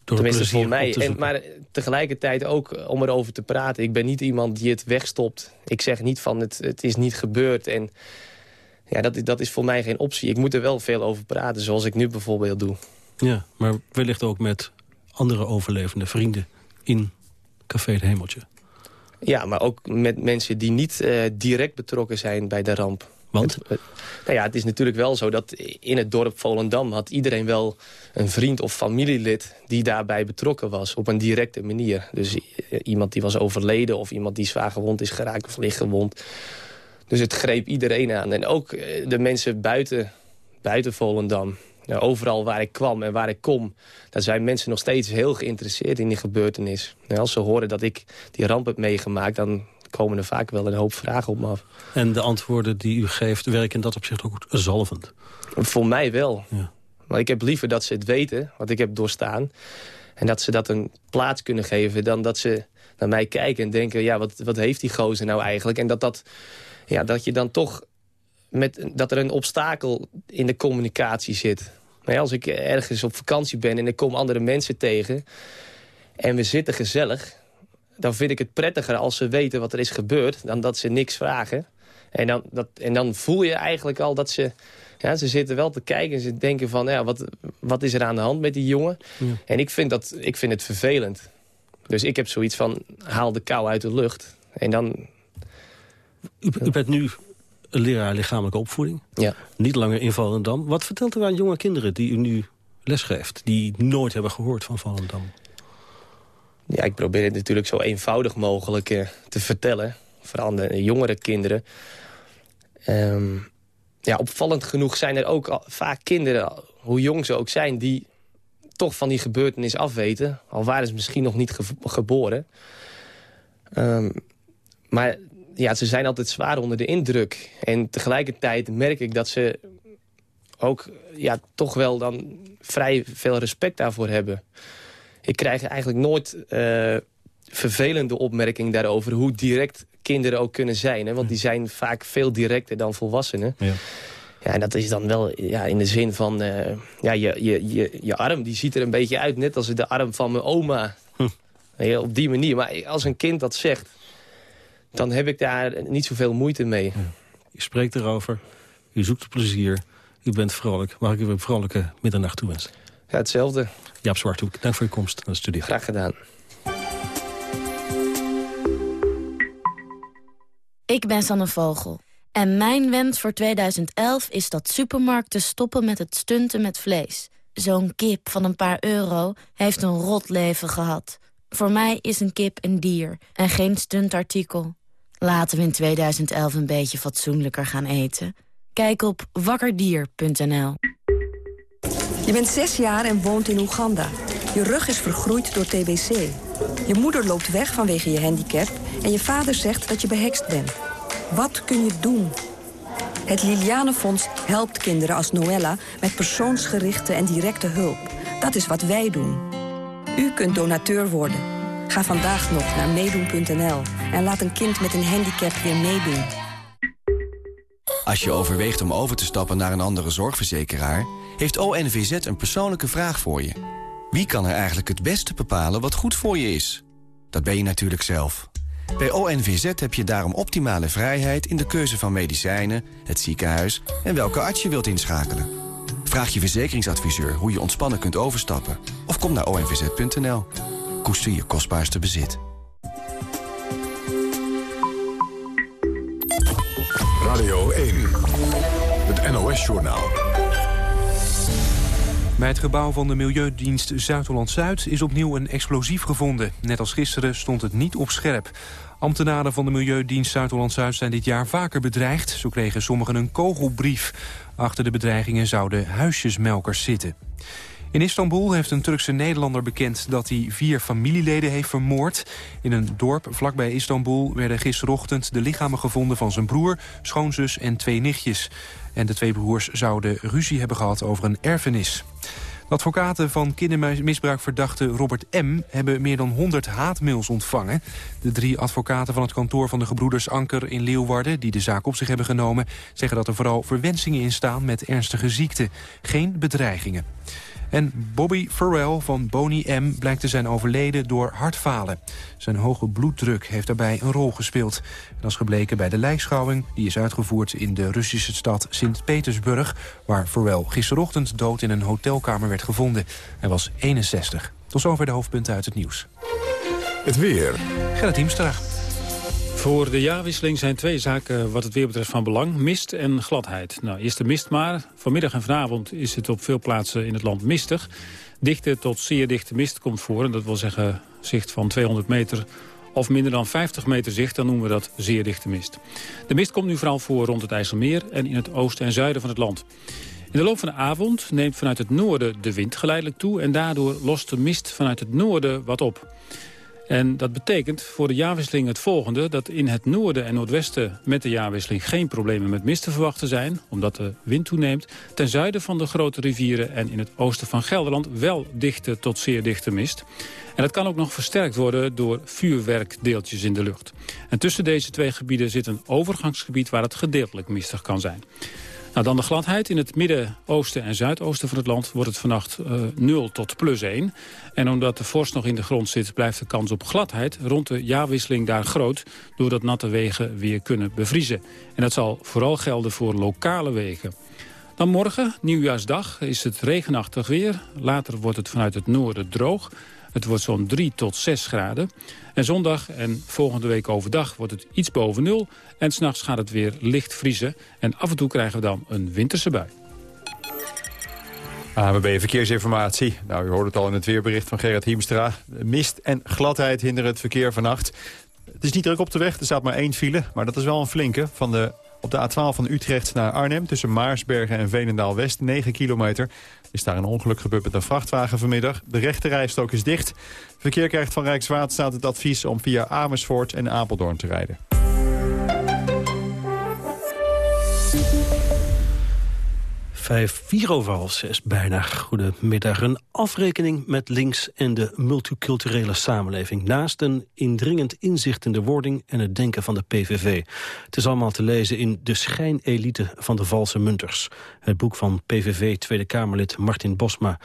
Door Tenminste voor mij. En, maar tegelijkertijd ook om erover te praten. Ik ben niet iemand die het wegstopt. Ik zeg niet van het, het is niet gebeurd. En ja, dat, dat is voor mij geen optie. Ik moet er wel veel over praten, zoals ik nu bijvoorbeeld doe. Ja, maar wellicht ook met andere overlevende vrienden in Café het Hemeltje. Ja, maar ook met mensen die niet uh, direct betrokken zijn bij de ramp. Want? Het, nou ja, het is natuurlijk wel zo dat in het dorp Volendam... had iedereen wel een vriend of familielid die daarbij betrokken was. Op een directe manier. Dus iemand die was overleden of iemand die zwaar gewond is geraakt of licht gewond. Dus het greep iedereen aan. En ook de mensen buiten, buiten Volendam. Overal waar ik kwam en waar ik kom... daar zijn mensen nog steeds heel geïnteresseerd in die gebeurtenis. Als ze horen dat ik die ramp heb meegemaakt... dan komen er vaak wel een hoop vragen op me af. En de antwoorden die u geeft werken in dat opzicht ook zalvend? Voor mij wel. Ja. Maar ik heb liever dat ze het weten, wat ik heb doorstaan... en dat ze dat een plaats kunnen geven... dan dat ze naar mij kijken en denken... ja, wat, wat heeft die gozer nou eigenlijk? En dat, dat, ja, dat je dan toch... Met, dat er een obstakel in de communicatie zit. Maar ja, als ik ergens op vakantie ben en ik kom andere mensen tegen... en we zitten gezellig dan vind ik het prettiger als ze weten wat er is gebeurd... dan dat ze niks vragen. En dan, dat, en dan voel je eigenlijk al dat ze... Ja, ze zitten wel te kijken en ze denken van... Ja, wat, wat is er aan de hand met die jongen? Ja. En ik vind, dat, ik vind het vervelend. Dus ik heb zoiets van, haal de kou uit de lucht. En dan... U, u bent nu leraar lichamelijke opvoeding. Ja. Niet langer in Volendam. Wat vertelt u aan jonge kinderen die u nu lesgeeft... die nooit hebben gehoord van Volendam? Ja, ik probeer het natuurlijk zo eenvoudig mogelijk uh, te vertellen. Vooral de jongere kinderen. Um, ja, opvallend genoeg zijn er ook vaak kinderen, hoe jong ze ook zijn... die toch van die gebeurtenis afweten. Al waren ze misschien nog niet ge geboren. Um, maar ja, ze zijn altijd zwaar onder de indruk. En tegelijkertijd merk ik dat ze ook ja, toch wel dan vrij veel respect daarvoor hebben ik krijg eigenlijk nooit uh, vervelende opmerkingen daarover... hoe direct kinderen ook kunnen zijn. Hè? Want die zijn vaak veel directer dan volwassenen. Ja. Ja, en dat is dan wel ja, in de zin van... Uh, ja, je, je, je, je arm die ziet er een beetje uit, net als de arm van mijn oma. Hm. Ja, op die manier. Maar als een kind dat zegt, dan heb ik daar niet zoveel moeite mee. Ja. Je spreekt erover, u zoekt plezier, u bent vrolijk. Mag ik u een vrolijke middernacht toewensen? Ja, hetzelfde. Jaap Zwarthoek, dank voor uw komst naar de studio. Graag gedaan. Ik ben Sanne Vogel. En mijn wens voor 2011 is dat supermarkten stoppen met het stunten met vlees. Zo'n kip van een paar euro heeft een rot leven gehad. Voor mij is een kip een dier en geen stuntartikel. Laten we in 2011 een beetje fatsoenlijker gaan eten. Kijk op wakkerdier.nl je bent zes jaar en woont in Oeganda. Je rug is vergroeid door TBC. Je moeder loopt weg vanwege je handicap... en je vader zegt dat je behekst bent. Wat kun je doen? Het Lilianenfonds helpt kinderen als Noella met persoonsgerichte en directe hulp. Dat is wat wij doen. U kunt donateur worden. Ga vandaag nog naar meedoen.nl en laat een kind met een handicap weer meedoen. Als je overweegt om over te stappen naar een andere zorgverzekeraar... heeft ONVZ een persoonlijke vraag voor je. Wie kan er eigenlijk het beste bepalen wat goed voor je is? Dat ben je natuurlijk zelf. Bij ONVZ heb je daarom optimale vrijheid in de keuze van medicijnen, het ziekenhuis en welke arts je wilt inschakelen. Vraag je verzekeringsadviseur hoe je ontspannen kunt overstappen. Of kom naar onvz.nl. Koester je kostbaarste bezit. Radio 1, het NOS-journaal. Bij het gebouw van de Milieudienst Zuid-Holland-Zuid is opnieuw een explosief gevonden. Net als gisteren stond het niet op scherp. Ambtenaren van de Milieudienst Zuid-Holland-Zuid zijn dit jaar vaker bedreigd. Zo kregen sommigen een kogelbrief. Achter de bedreigingen zouden huisjesmelkers zitten. In Istanbul heeft een Turkse Nederlander bekend dat hij vier familieleden heeft vermoord. In een dorp vlakbij Istanbul werden gisterochtend de lichamen gevonden van zijn broer, schoonzus en twee nichtjes. En de twee broers zouden ruzie hebben gehad over een erfenis. De advocaten van kindermisbruikverdachte Robert M. hebben meer dan 100 haatmails ontvangen. De drie advocaten van het kantoor van de gebroeders Anker in Leeuwarden... die de zaak op zich hebben genomen, zeggen dat er vooral verwensingen in staan met ernstige ziekte. Geen bedreigingen. En Bobby Farrell van Boney M. blijkt te zijn overleden door hartfalen. Zijn hoge bloeddruk heeft daarbij een rol gespeeld. Dat is gebleken bij de lijkschouwing. Die is uitgevoerd in de Russische stad Sint-Petersburg... waar Farrell gisterochtend dood in een hotelkamer werd gevonden. Hij was 61. Tot zover de hoofdpunten uit het nieuws. Het weer. Gerrit Hiemstra. Voor de jaarwisseling zijn twee zaken wat het weer betreft van belang. Mist en gladheid. Nou, eerst de mist maar. Vanmiddag en vanavond is het op veel plaatsen in het land mistig. Dichte tot zeer dichte mist komt voor. En dat wil zeggen zicht van 200 meter of minder dan 50 meter zicht. Dan noemen we dat zeer dichte mist. De mist komt nu vooral voor rond het IJsselmeer en in het oosten en zuiden van het land. In de loop van de avond neemt vanuit het noorden de wind geleidelijk toe... en daardoor lost de mist vanuit het noorden wat op. En dat betekent voor de jaarwisseling het volgende... dat in het noorden en noordwesten met de jaarwisseling geen problemen met mist te verwachten zijn... omdat de wind toeneemt. Ten zuiden van de grote rivieren en in het oosten van Gelderland... wel dichte tot zeer dichte mist. En dat kan ook nog versterkt worden door vuurwerkdeeltjes in de lucht. En tussen deze twee gebieden zit een overgangsgebied... waar het gedeeltelijk mistig kan zijn. Nou, dan de gladheid. In het midden, oosten en zuidoosten van het land wordt het vannacht uh, eh, 0 tot plus 1. En omdat de vorst nog in de grond zit, blijft de kans op gladheid rond de jaarwisseling daar groot, doordat natte wegen weer kunnen bevriezen. En dat zal vooral gelden voor lokale wegen. Dan morgen, nieuwjaarsdag, is het regenachtig weer. Later wordt het vanuit het noorden droog. Het wordt zo'n 3 tot 6 graden. En zondag en volgende week overdag wordt het iets boven nul. En s'nachts gaat het weer licht vriezen. En af en toe krijgen we dan een winterse bui. AMB Verkeersinformatie. Nou, u hoort het al in het weerbericht van Gerrit Hiemstra. Mist en gladheid hinderen het verkeer vannacht. Het is niet druk op de weg, er staat maar één file. Maar dat is wel een flinke. Van de, op de A12 van Utrecht naar Arnhem... tussen Maarsbergen en Veenendaal-West, 9 kilometer is daar een ongeluk gebeurd met een vrachtwagen vanmiddag. De rechterrijstrook is dicht. Verkeer krijgt van Rijkswaterstaat het advies om via Amersfoort en Apeldoorn te rijden. Vijf, vier over half zes bijna. Goedemiddag. Een afrekening met links en de multiculturele samenleving. Naast een indringend inzicht in de wording en het denken van de PVV. Het is allemaal te lezen in De schijnelite van de valse munters. Het boek van PVV Tweede Kamerlid Martin Bosma.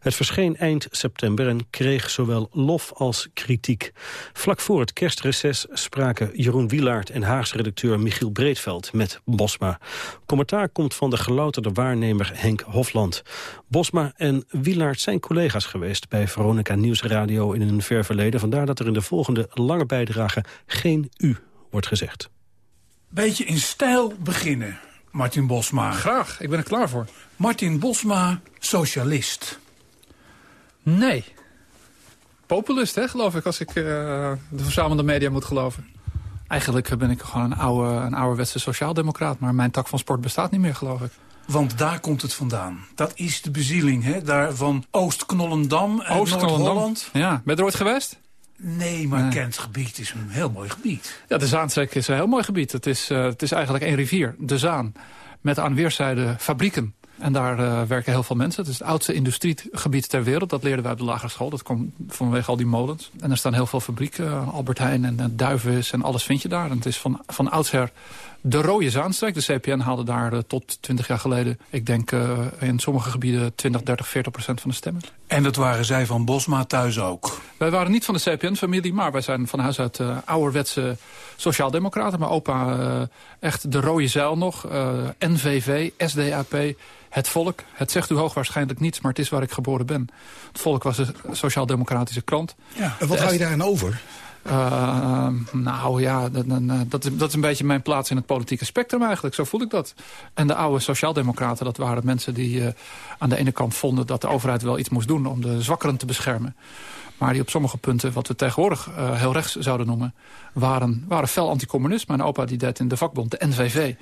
Het verscheen eind september en kreeg zowel lof als kritiek. Vlak voor het kerstreces spraken Jeroen Wielaert en Haagse redacteur Michiel Breedveld met Bosma. Commentaar komt van de gelouterde waarneming Henk Hofland. Bosma en Wielaert zijn collega's geweest bij Veronica Nieuwsradio in een ver verleden. Vandaar dat er in de volgende lange bijdrage geen u wordt gezegd. Beetje in stijl beginnen, Martin Bosma. Graag, ik ben er klaar voor. Martin Bosma, socialist. Nee. Populist, hè, geloof ik, als ik uh, de verzamelde media moet geloven. Eigenlijk ben ik gewoon een, oude, een ouderwetse sociaaldemocraat... maar mijn tak van sport bestaat niet meer, geloof ik. Want daar komt het vandaan. Dat is de bezieling, hè? Daar van Oost-Knollendam en Noord-Holland. Ja, ben je er ooit geweest? Nee, maar nee. Kent gebied is een heel mooi gebied. Ja, de Zaanstreek is een heel mooi gebied. Het is, uh, het is eigenlijk één rivier, de Zaan. met aan weerszijden fabrieken. En daar uh, werken heel veel mensen. Het is het oudste industriegebied ter wereld. Dat leerden wij op de lagere school. Dat komt vanwege al die molens. En er staan heel veel fabrieken. Albert Heijn en, en Duivis en alles vind je daar. En het is van, van oudsher de rode Zaanstreek. De CPN haalde daar uh, tot 20 jaar geleden... ik denk uh, in sommige gebieden 20, 30, 40 procent van de stemmen. En dat waren zij van Bosma thuis ook? Wij waren niet van de CPN-familie... maar wij zijn van huis uit uh, ouderwetse sociaaldemocraten. Mijn opa echt de rode zeil nog. NVV, SDAP, het volk. Het zegt u hoogwaarschijnlijk niets, maar het is waar ik geboren ben. Het volk was een sociaal-democratische krant. Ja, en wat hou je daarin over? Uh, nou ja, dat, dat, is, dat is een beetje mijn plaats in het politieke spectrum eigenlijk. Zo voel ik dat. En de oude sociaaldemocraten, dat waren mensen die uh, aan de ene kant vonden... dat de overheid wel iets moest doen om de zwakkeren te beschermen. Maar die op sommige punten, wat we tegenwoordig uh, heel rechts zouden noemen... waren, waren fel anticommunisme. Mijn opa die deed in de vakbond, de NVV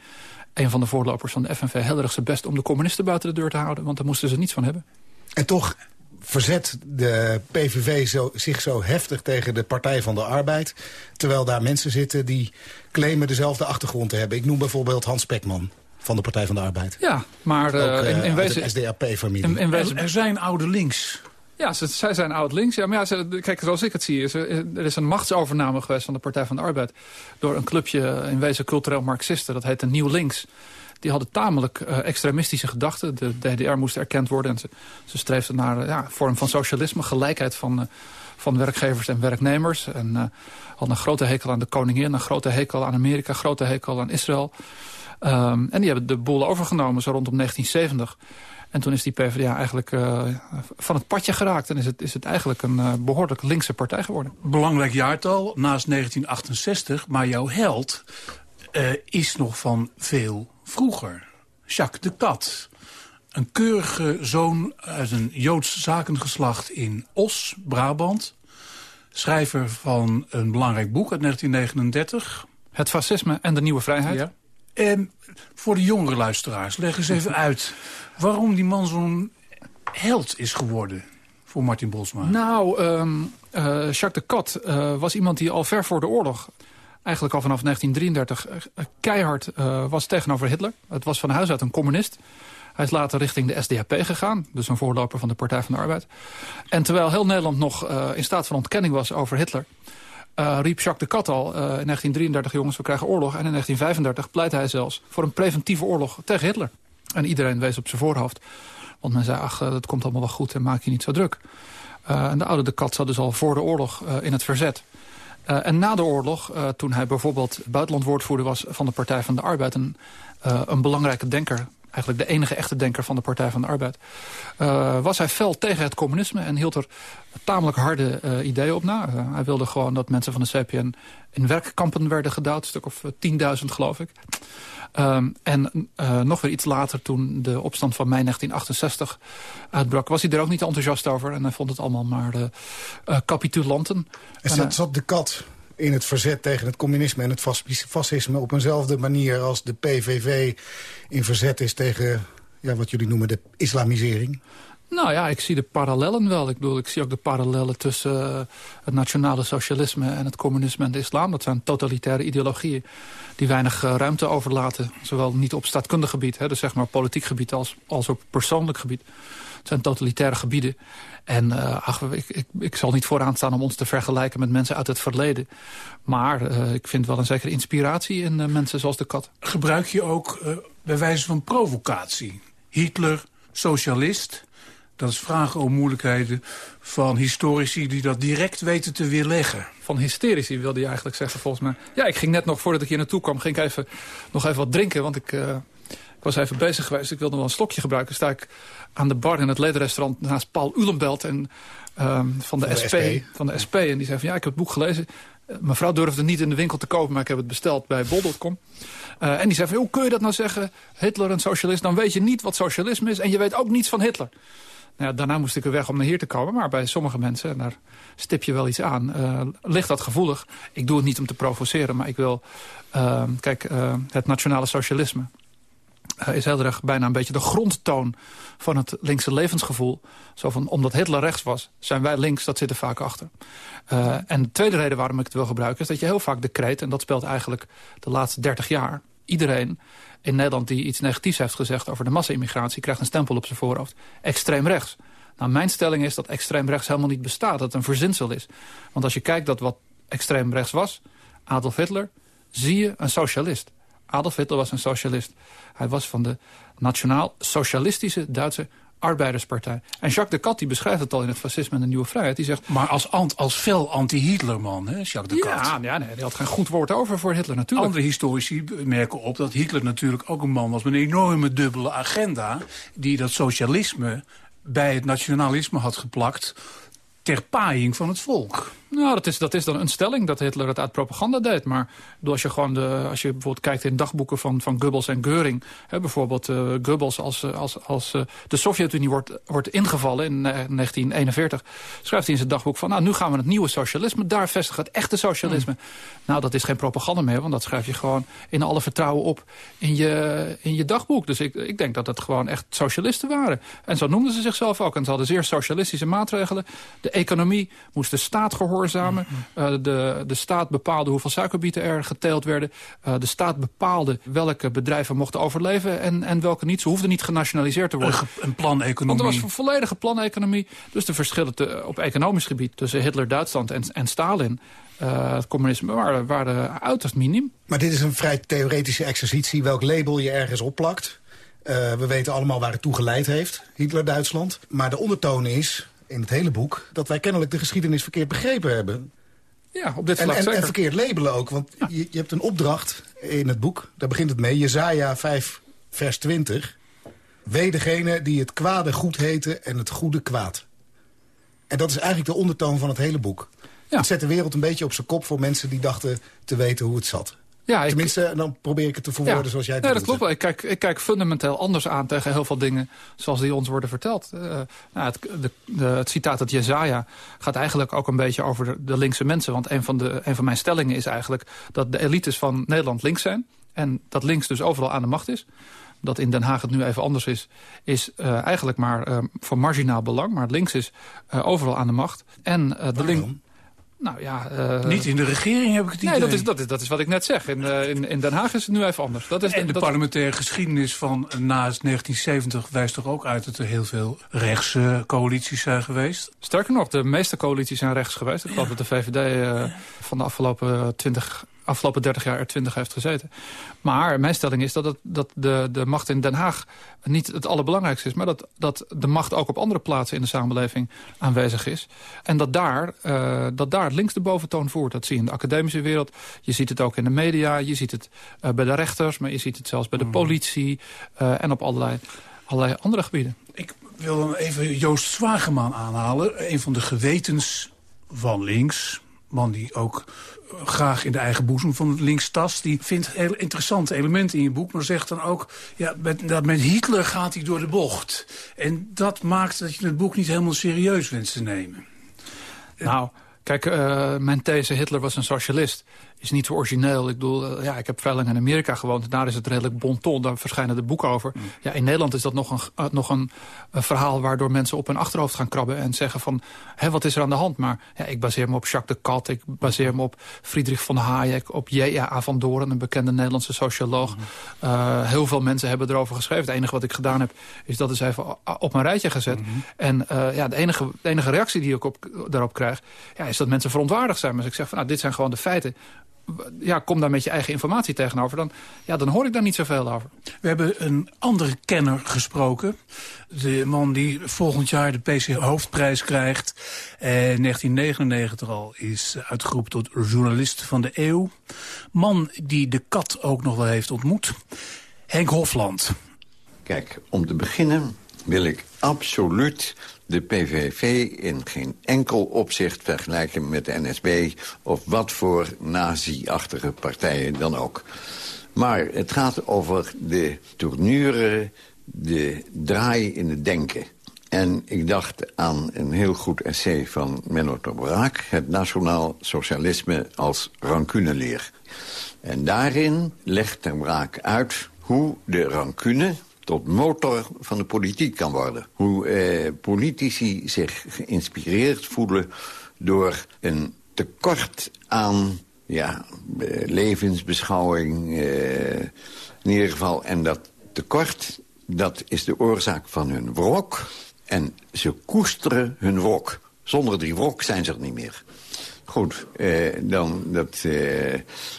een van de voorlopers van de FNV heel erg zijn best... om de communisten buiten de deur te houden, want daar moesten ze niets van hebben. En toch verzet de PVV zo, zich zo heftig tegen de Partij van de Arbeid... terwijl daar mensen zitten die claimen dezelfde achtergrond te hebben. Ik noem bijvoorbeeld Hans Pekman van de Partij van de Arbeid. Ja, maar uh, in, in wezen... SDAP-familie. Er zijn oude links. Ja, ze, zij zijn oud-links. Ja, maar ja, ze, kijk, zoals ik het zie, is er, er, is een machtsovername geweest van de Partij van de Arbeid... door een clubje in wezen cultureel marxisten, dat heet een Nieuw Links die hadden tamelijk uh, extremistische gedachten. De DDR moest erkend worden en ze, ze streefden naar een ja, vorm van socialisme, gelijkheid van, uh, van werkgevers en werknemers. En uh, hadden een grote hekel aan de koningin, een grote hekel aan Amerika, een grote hekel aan Israël. Um, en die hebben de boel overgenomen zo rondom 1970. En toen is die PvdA eigenlijk van het padje geraakt. En is het, is het eigenlijk een behoorlijk linkse partij geworden. Belangrijk jaartal, naast 1968. Maar jouw held is nog van veel vroeger. Jacques de Kat. Een keurige zoon uit een Joods zakengeslacht in Os, Brabant. Schrijver van een belangrijk boek uit 1939. Het fascisme en de nieuwe vrijheid. Ja. En voor de jongere luisteraars, leg eens even uit... waarom die man zo'n held is geworden voor Martin Bosma. Nou, um, uh, Jacques de Kat uh, was iemand die al ver voor de oorlog eigenlijk al vanaf 1933 uh, keihard uh, was tegenover Hitler. Het was van huis uit een communist. Hij is later richting de SDAP gegaan, dus een voorloper van de Partij van de Arbeid. En terwijl heel Nederland nog in staat van ontkenning was over Hitler... Riep Jacques de Cat al in 1933, jongens, we krijgen oorlog. En in 1935 pleit hij zelfs voor een preventieve oorlog tegen Hitler. En iedereen wees op zijn voorhoofd. Want men zei, ach, dat komt allemaal wel goed en maak je niet zo druk. En de oude de Cat zat dus al voor de oorlog in het verzet. Uh, en na de oorlog, uh, toen hij bijvoorbeeld buitenlandwoordvoerder was van de Partij van de Arbeid... een, een belangrijke denker, eigenlijk de enige echte denker van de Partij van de Arbeid... was hij fel tegen het communisme en hield er tamelijk harde ideeën op na. hij wilde gewoon dat mensen van de CPN in werkkampen werden gedouwd, een stuk of 10.000 geloof ik. Um, en uh, nog weer iets later, toen de opstand van mei 1968 uitbrak... was hij er ook niet enthousiast over. En hij vond het allemaal maar uh, capitulanten. En zat, zat de kat in het verzet tegen het communisme en het fascisme... op eenzelfde manier als de PVV in verzet is tegen ja, wat jullie noemen de islamisering? Nou ja, ik zie de parallellen wel. Ik bedoel, ik zie ook de parallellen tussen uh, het nationale socialisme en het communisme en de islam. Dat zijn totalitaire ideologieën die weinig uh, ruimte overlaten. Zowel niet op staatkundig gebied, hè, dus zeg maar politiek gebied, als, als op persoonlijk gebied. Het zijn totalitaire gebieden. En uh, ach, ik, ik, ik zal niet vooraan staan om ons te vergelijken met mensen uit het verleden. Maar uh, ik vind wel een zekere inspiratie in uh, mensen zoals de kat. Gebruik je ook bij wijze van provocatie? Hitler, socialist... Dat is vragen om moeilijkheden van historici die dat direct weten te weerleggen. Van hysterici wilde je eigenlijk zeggen volgens mij. Ja, ik ging net nog voordat ik hier naartoe kwam, ging ik even, nog even wat drinken. Want ik, ik was even bezig geweest. Ik wilde wel een slokje gebruiken. Sta ik aan de bar in het ledenrestaurant naast Paul Ulenbelt en, um, van, de, van, de SP, SP, Van de SP. En die zei van ja, ik heb het boek gelezen. Mevrouw durfde niet in de winkel te kopen, maar ik heb het besteld bij bol.com. Uh, en die zei van, hoe kun je dat nou zeggen? Hitler een socialist, dan weet je niet wat socialisme is... en je weet ook niets van Hitler. Nou ja, daarna moest ik er weg om naar hier te komen. Maar bij sommige mensen, en daar stip je wel iets aan, uh, ligt dat gevoelig. Ik doe het niet om te provoceren, maar ik wil... Uh, kijk, het nationale socialisme is heel erg bijna een beetje de grondtoon van het linkse levensgevoel. Zo van, omdat Hitler rechts was, zijn wij links, dat zit er vaak achter. Uh, en de tweede reden waarom ik het wil gebruiken... is dat je heel vaak de kreet, en dat speelt eigenlijk de laatste 30 jaar... iedereen in Nederland die iets negatiefs heeft gezegd over de massa-immigratie... krijgt een stempel op zijn voorhoofd. Extreem rechts. Nou, mijn stelling is dat extreem rechts helemaal niet bestaat. Dat het een verzinsel is. Want als je kijkt dat wat extreem rechts was... Adolf Hitler, zie je een socialist. Adolf Hitler was een socialist. Hij was van de nationaal-socialistische Duitse Arbeiderspartij. En Jacques de Cat die beschrijft het al in het fascisme en de nieuwe vrijheid. Die zegt, maar als, als fel anti-Hitlerman, hè, Jacques de Cat. Ja, ja nee, die had geen goed woord over voor Hitler natuurlijk. Andere historici merken op dat Hitler natuurlijk ook een man was... met een enorme dubbele agenda... die dat socialisme bij het nationalisme had geplakt ter paaiing van het volk. Nou, dat is, dat is dan een stelling dat Hitler het uit propaganda deed. Maar als je, gewoon de, als je bijvoorbeeld kijkt in dagboeken van, van Goebbels en Geuring... Hè, bijvoorbeeld uh, Goebbels als, eh, als, als uh, de Sovjet-Unie wordt, wordt ingevallen in 1941... schrijft hij in zijn dagboek van... nou, nu gaan we het nieuwe socialisme, daar vestigen het echte socialisme. Hmm. Nou, dat is geen propaganda meer, want dat schrijf je gewoon in alle vertrouwen op in je, in je dagboek. Dus ik, ik denk dat het gewoon echt socialisten waren. En zo noemden ze zichzelf ook. En ze hadden zeer socialistische maatregelen. De economie moest de staat gehoorzamen gehoorzamen. Uh, de, de staat bepaalde hoeveel suikerbieten er geteeld werden. Uh, de staat bepaalde welke bedrijven mochten overleven en, en welke niet. Ze hoefden niet genationaliseerd te worden. Een, een planeconomie. Want er was een volledige planeconomie. Dus de verschillen te, op economisch gebied tussen Hitler, Duitsland en, en Stalin... Uh, het communisme waren, waren uiterst minim. Maar dit is een vrij theoretische exercitie. Welk label je ergens opplakt. Uh, we weten allemaal waar het toe geleid heeft, Hitler-Duitsland. Maar de ondertoon is, in het hele boek... dat wij kennelijk de geschiedenis verkeerd begrepen hebben. Ja, op dit en, vlak en, zeker. en verkeerd labelen ook. Want je, je hebt een opdracht in het boek, daar begint het mee. Jezaja 5, vers 20. Wee degene die het kwade goed heten en het goede kwaad. En dat is eigenlijk de ondertoon van het hele boek. Ja. Het zet de wereld een beetje op zijn kop voor mensen die dachten te weten hoe het zat. Ja, ik- Tenminste, dan probeer ik het te verwoorden zoals jij het nee, dat klopt wel. Ik kijk, ik kijk fundamenteel anders aan tegen heel veel dingen zoals die ons worden verteld. Eh, nou, het, de, de, het citaat uit Jezaja gaat eigenlijk ook een beetje over de, de linkse mensen. Want een van, de, een van mijn stellingen is eigenlijk dat de elites van Nederland links zijn. En dat links dus overal aan de macht is. Dat in Den Haag het nu even anders is, is eh, eigenlijk maar eh, van marginaal belang. Maar links is overal aan de macht. En de link... Nou ja, eh, Niet in de regering heb ik het idee. Nee, dat is, dat, is, dat is wat ik net zeg. In, eh, in, in Den Haag is het nu even anders. Dat is en de parlementaire geschiedenis van na 1970 wijst toch ook uit dat er heel veel rechtse coalities zijn geweest. Sterker nog, de meeste coalities zijn rechts geweest. Ik geloof dat de VVD eh, van de afgelopen 20, afgelopen 30 jaar er 20 heeft gezeten. Maar mijn stelling is dat, het, dat de, de macht in Den Haag niet het allerbelangrijkste is... maar dat, dat de macht ook op andere plaatsen in de samenleving aanwezig is. En dat daar, eh, dat daar links de boventoon voert. Dat zie je in de academische wereld. Je ziet het ook in de media. Je ziet het eh, bij de rechters. Maar je ziet het zelfs bij de politie. eh, en op allerlei, allerlei andere gebieden. Ik wil dan even Joost Zwageman aanhalen. Een van de gewetens van links. Man die ook eh, graag in de eigen boezem van links tast. Die vindt heel interessante elementen in je boek. Maar zegt dan ook, ja, met, dat met Hitler gaat hij door de bocht. En dat maakt dat je het boek niet helemaal serieus wenst te nemen. Nou, kijk, eh, mijn these Hitler was een socialist is niet zo origineel. Ik bedoel, eh, ja, ik heb veel lang in Amerika gewoond. En daar is het redelijk bon ton. Daar verschijnen de boeken over. Ja, in Nederland is dat nog, een, eh, nog een, een verhaal... waardoor mensen op hun achterhoofd gaan krabben... en zeggen van, hé, wat is er aan de hand? Maar ja, ik baseer me op Jacques de Cat. Ik baseer me op Friedrich von Hayek. Op J.A. van Doren, een bekende Nederlandse socioloog. Eh, heel veel mensen hebben erover geschreven. Het enige wat ik gedaan heb, is dat eens even op een rijtje gezet. En eh, ja, de enige, de enige reactie die ik op, daarop krijg... Ja, is dat mensen verontwaardigd zijn. Maar als ik zeg van, nou, dit zijn gewoon de feiten ja, kom daar met je eigen informatie tegenover... dan, ja, dan hoor ik daar niet zoveel over. We hebben een andere kenner gesproken. De man die volgend jaar de PC Hoofdprijs krijgt. Eh, 1999 al is uitgeroepen tot journalist van de eeuw. Man die de kat ook nog wel heeft ontmoet. Henk Hofland. Kijk, om te beginnen wil ik absoluut de PVV in geen enkel opzicht vergelijken met de NSB... of wat voor nazi-achtige partijen dan ook. Maar het gaat over de tournure, de draai in het denken. En ik dacht aan een heel goed essay van Menno ter Braak... het nationaal socialisme als rancuneleer. En daarin legt ter uit hoe de rancune tot motor van de politiek kan worden. Hoe eh, politici zich geïnspireerd voelen door een tekort aan ja, eh, levensbeschouwing. eh, in ieder geval, en dat tekort, dat is de oorzaak van hun wrok. En ze koesteren hun wrok. Zonder die wrok zijn ze er niet meer. Goed, eh, dan dat eh,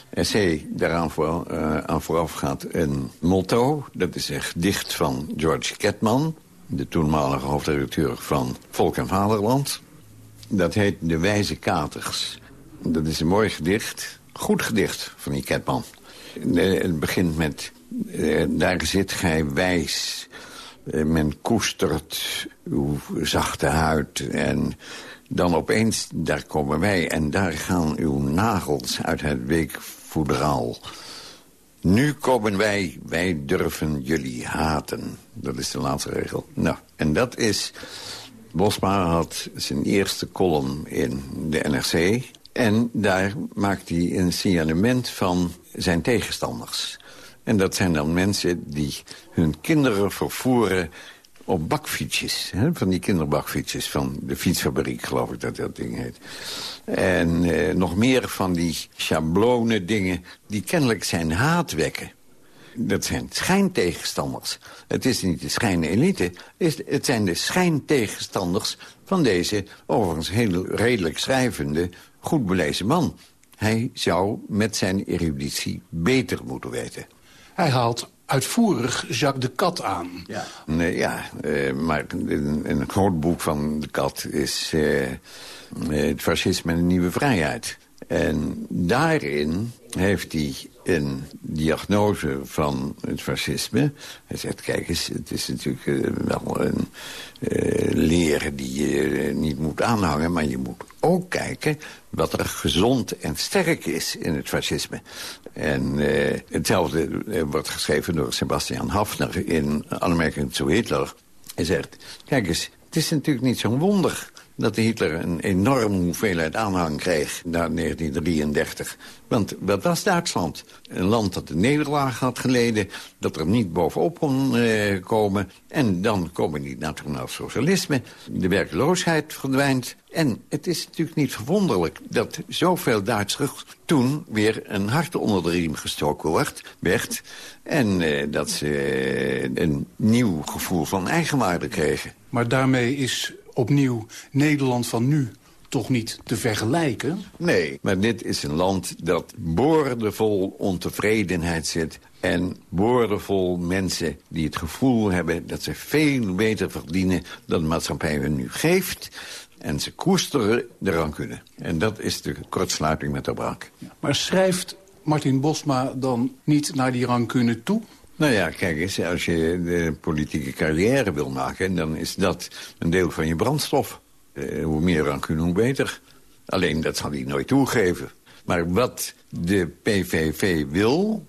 essay daaraan eh, aan vooraf gaat een motto. Dat is een gedicht van George Ketman, de toenmalige hoofdredacteur van Volk en Vaderland. Dat heet De Wijze Katers. Dat is een mooi gedicht, goed gedicht van die Ketman. Het begint met, eh, daar zit gij wijs... Eh, men koestert uw zachte huid en dan opeens, daar komen wij... en daar gaan uw nagels uit het weekvoederaal. Nu komen wij, wij durven jullie haten. Dat is de laatste regel. Nou, en dat is... Bosma had zijn eerste column in de NRC... en daar maakt hij een signalement van zijn tegenstanders. En dat zijn dan mensen die hun kinderen vervoeren op bakfietsjes. Hè? Van die kinderbakfietsjes van de fietsfabriek, geloof ik dat dat ding heet. En eh, nog meer van die schablonen dingen die kennelijk zijn haat wekken. Dat zijn schijntegenstanders. Het is niet de schijnelite, het zijn de schijntegenstanders... van deze overigens heel redelijk schrijvende, goed belezen man. Hij zou met zijn eruditie beter moeten weten. Hij haalt uitvoerig Jacques de Cat aan. Ja, nee, ja eh, maar een, een groot boek van de kat is eh, eh, het fascisme en de nieuwe vrijheid. En daarin heeft hij een diagnose van het fascisme. Hij zegt, kijk eens, het is natuurlijk eh, wel een leren die je eh, niet moet aanhangen... maar je moet ook kijken wat er gezond en sterk is in het fascisme. En hetzelfde wordt geschreven door Sebastian Hafner in Aanmerking zu Hitler. Hij zegt, kijk eens, het is natuurlijk niet zo'n wonder dat Hitler een enorme hoeveelheid aanhang kreeg na 1933. Want wat was Duitsland? Een land dat de nederlaag had geleden, dat er niet bovenop kon eh, komen. En dan komen die nationaal socialisme, de werkloosheid verdwijnt. En het is natuurlijk niet verwonderlijk dat zoveel Duitsers toen weer een hart onder de riem gestoken wordt, werd. En eh, dat ze eh, een nieuw gevoel van eigenwaarde kregen. Maar daarmee is opnieuw Nederland van nu toch niet te vergelijken? Nee, maar dit is een land dat boordevol ontevredenheid zit... en boordevol mensen die het gevoel hebben... dat ze veel beter verdienen dan de maatschappij hun nu geeft... En ze koesteren de rancune. En dat is de kortsluiting met de braak. Maar schrijft Martin Bosma dan niet naar die rancune toe? Nou ja, kijk eens, als je de politieke carrière wil maken... dan is dat een deel van je brandstof. Eh, hoe meer rancune, hoe beter. Alleen, dat zal hij nooit toegeven. Maar wat de PVV wil...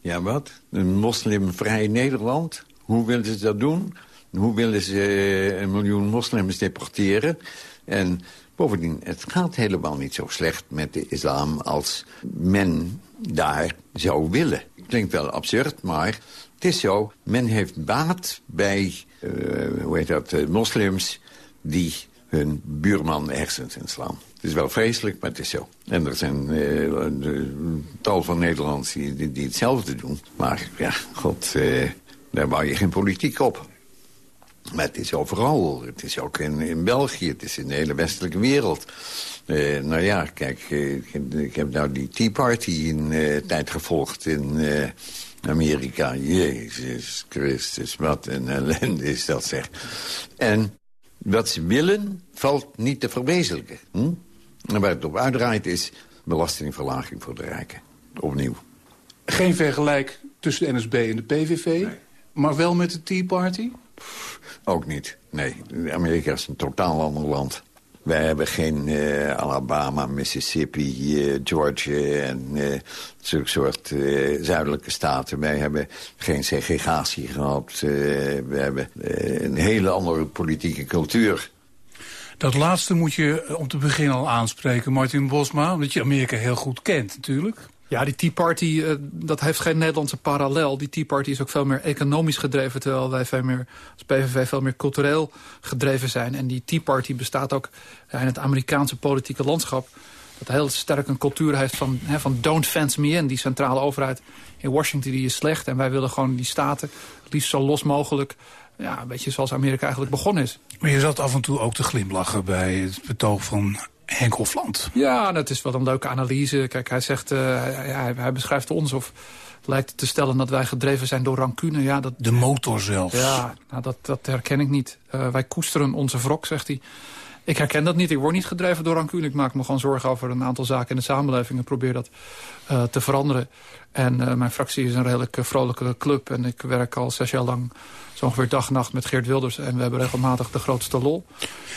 Ja, wat? Een moslimvrij Nederland? Hoe willen ze dat doen? Hoe willen ze eh, een miljoen moslims deporteren? En bovendien, het gaat helemaal niet zo slecht met de islam... als men daar zou willen. Klinkt wel absurd, maar het is zo. Men heeft baat bij, uh, dat, uh, moslims... die hun buurman hersens inslaan. Het is wel vreselijk, maar het is zo. En er zijn een tal van Nederlanders die, die, die, hetzelfde doen. Maar ja, god, daar bouw je geen politiek op. Maar het is overal. Het is ook in, in België. Het is in de hele westelijke wereld. Uh, nou ja, kijk, uh, ik, heb, ik, heb, nou die Tea Party in uh, tijd gevolgd in Amerika. Jezus Christus, wat een ellende is dat zeg. En wat ze willen, valt niet te verwezenlijken. Hm? En waar het op uitdraait is belastingverlaging voor de rijken. Opnieuw. Geen vergelijk tussen de NSB en de PVV, nee. maar wel met de Tea Party? Ook niet, nee. Amerika is een totaal ander land. Wij hebben geen uh, Alabama, Mississippi, uh, Georgia en uh, zulke soort zuidelijke staten. Wij hebben geen segregatie gehad. we hebben een hele andere politieke cultuur. Dat laatste moet je om te beginnen al aanspreken, Martin Bosma. Omdat je Amerika heel goed kent natuurlijk. Ja, die Tea Party, uh, dat heeft geen Nederlandse parallel. Die Tea Party is ook veel meer economisch gedreven... terwijl wij veel meer, als PVV veel meer cultureel gedreven zijn. En die Tea Party bestaat ook in het Amerikaanse politieke landschap... dat heel sterk een cultuur heeft van, van don't fence me in. Die centrale overheid in Washington die is slecht. En wij willen gewoon die staten het liefst zo los mogelijk... Ja, een beetje zoals Amerika eigenlijk begonnen is. Maar je zat af en toe ook te glimlachen bij het betoog van Henk Hofland. Ja, dat is wel een leuke analyse. Kijk, hij zegt, uh, hij, hij, beschrijft ons of lijkt te stellen dat wij gedreven zijn door rancune. Ja, dat, de motor zelfs. Ja, nou, dat, dat herken ik niet. Uh, wij koesteren onze wrok, zegt hij. Ik herken dat niet. Ik word niet gedreven door rancune. Ik maak me gewoon zorgen over een aantal zaken in de samenleving... en probeer dat uh, te veranderen. En uh, mijn fractie is een redelijk vrolijke club. En ik werk al zes jaar lang zo ongeveer dag en nacht met Geert Wilders. En we hebben regelmatig de grootste lol.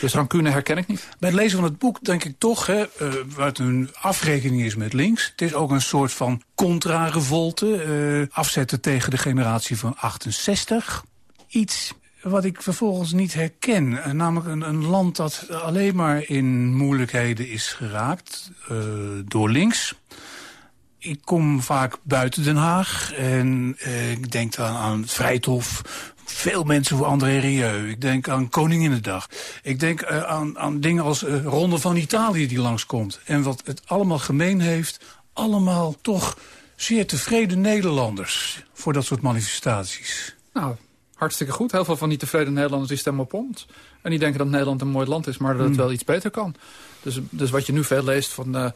Dus rancune herken ik niet. Bij het lezen van het boek denk ik toch, hè, uh, wat een afrekening is met links. Het is ook een soort van contra-revolte. Afzetten tegen de generatie van 68. Iets wat ik vervolgens niet herken. Namelijk een, een, land dat alleen maar in moeilijkheden is geraakt uh, door links. Ik kom vaak buiten Den Haag en uh, ik denk dan aan het Vrijthof. Veel mensen voor André Rieu. Ik denk aan Koninginnedag. Ik denk aan, aan dingen als Ronde van Italië die langskomt. En wat het allemaal gemeen heeft, allemaal toch zeer tevreden Nederlanders voor dat soort manifestaties. Nou, hartstikke goed. Heel veel van die tevreden Nederlanders die stemmen op ons. En die denken dat Nederland een mooi land is, maar dat het hmm. wel iets beter kan. Dus, dus wat je nu veel leest van... Uh,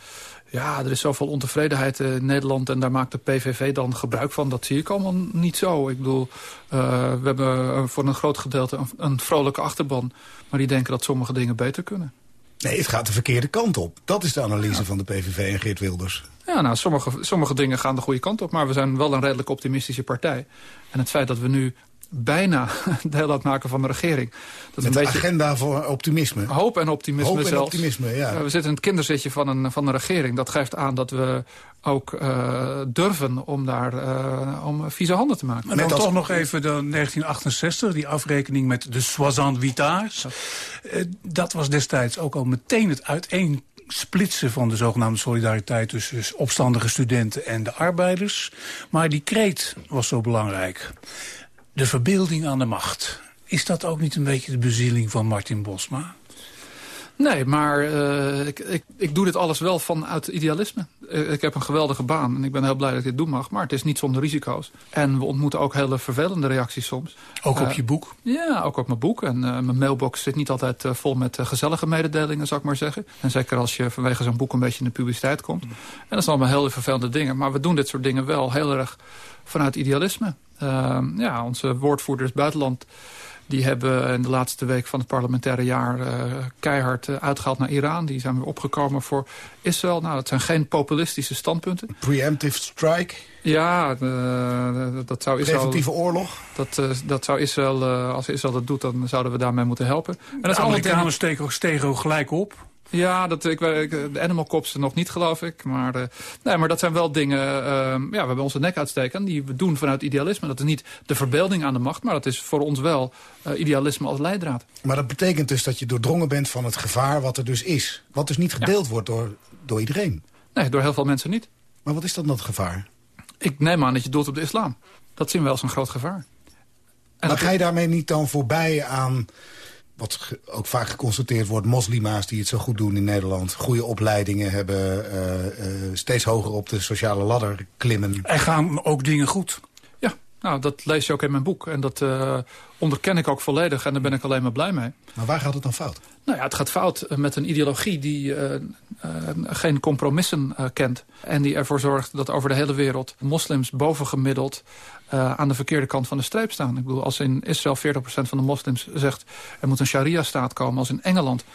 ja, er is zoveel ontevredenheid in Nederland... en daar maakt de PVV dan gebruik van. Dat zie ik allemaal niet zo. Ik bedoel, uh, we hebben voor een groot gedeelte een, een vrolijke achterban... maar die denken dat sommige dingen beter kunnen. Nee, het gaat de verkeerde kant op. Dat is de analyse ja. van de PVV en Geert Wilders. Ja, nou, sommige, sommige dingen gaan de goede kant op. Maar we zijn wel een redelijk optimistische partij. En het feit dat we nu bijna deel uitmaken van de regering. Dat een beetje agenda voor optimisme. Hoop en optimisme Hoop en zelfs. optimisme, ja. Uh, we zitten in het kinderzitje van een, van een regering. Dat geeft aan dat we ook uh, durven om daar uh, om vieze handen te maken. Maar dan als... toch nog even de 1968, die afrekening met de Soissant Vitaars. dat was destijds ook al meteen het uiteen splitsen van de zogenaamde solidariteit tussen opstandige studenten en de arbeiders. Maar die kreet was zo belangrijk de verbeelding aan de macht. Is dat ook niet een beetje de bezieling van Martin Bosma? Nee, maar uh, ik, ik, ik doe dit alles wel vanuit idealisme. Ik, ik heb een geweldige baan en ik ben heel blij dat ik dit doen mag. Maar het is niet zonder risico's. En we ontmoeten ook hele vervelende reacties soms. Ook op uh, je boek? Ja, ook op mijn boek. En uh, mijn mailbox zit niet altijd vol met gezellige mededelingen, zou ik maar zeggen. En zeker als je vanwege zo'n boek een beetje in de publiciteit komt. En dat zijn allemaal hele vervelende dingen. Maar we doen dit soort dingen wel heel erg vanuit idealisme. Uh, ja, onze woordvoerders buitenland die hebben in de laatste week van het parlementaire jaar uh, keihard uh, uitgehaald naar Iran. Die zijn weer opgekomen voor Israël. Nou, dat zijn geen populistische standpunten. Preemptive strike? Ja, uh, dat zou Israël... Preventieve oorlog? Dat, dat zou Israël, als Israël dat doet, dan zouden we daarmee moeten helpen. En dat de Amerikanen steken, stegen ook gelijk op. Ja, dat, ik, de animal cops nog niet, geloof ik. Maar, uh, nee, maar dat zijn wel dingen... Uh, ja, we hebben onze nek uitsteken. Die we doen vanuit idealisme. Dat is niet de verbeelding aan de macht. Maar dat is voor ons wel uh, idealisme als leidraad. Maar dat betekent dus dat je doordrongen bent van het gevaar wat er dus is. Wat dus niet gedeeld ja. wordt door, door iedereen. Nee, door heel veel mensen niet. Maar wat is dan dat gevaar? Ik neem aan dat je doelt op de islam. Dat zien we als een groot gevaar. En maar ga je daarmee niet dan voorbij aan wat ook vaak geconstateerd wordt, moslima's die het zo goed doen in Nederland. Goede opleidingen hebben, uh, uh, steeds hoger op de sociale ladder klimmen. Er gaan ook dingen goed. Ja, nou, dat lees je ook in mijn boek. En dat uh, onderken ik ook volledig en daar ben ik alleen maar blij mee. Maar waar gaat het dan fout? Nou ja, het gaat fout met een ideologie die geen compromissen kent. En die ervoor zorgt dat over de hele wereld moslims bovengemiddeld uh, aan de verkeerde kant van de streep staan. Ik bedoel, als in Israël 40% van de moslims zegt... er moet een sharia-staat komen. Als in Engeland 40%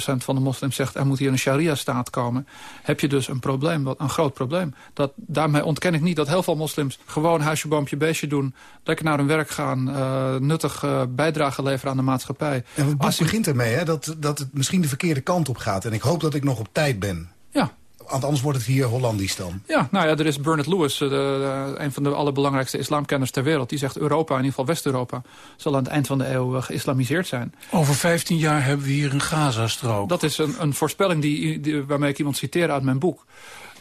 van de moslims zegt... er moet hier een sharia-staat komen. Heb je dus een probleem, een groot probleem. Dat, daarmee ontken ik niet dat heel veel moslims... gewoon huisje, boompje, beestje doen. Lekker naar hun werk gaan. Uh, nuttig uh, bijdrage leveren aan de maatschappij. En het begint ermee hè, dat, dat het misschien de verkeerde kant op gaat. En ik hoop dat ik nog op tijd ben. Ja, anders wordt het hier Hollandisch dan. Ja, nou ja, er is Bernard Lewis, de, de, een van de allerbelangrijkste islamkenners ter wereld. Die zegt Europa, in ieder geval West-Europa, zal aan het eind van de eeuw geïslamiseerd zijn. Over 15 jaar hebben we hier een Gazastrook. Dat is een, een voorspelling die, die, waarmee ik iemand citeer uit mijn boek.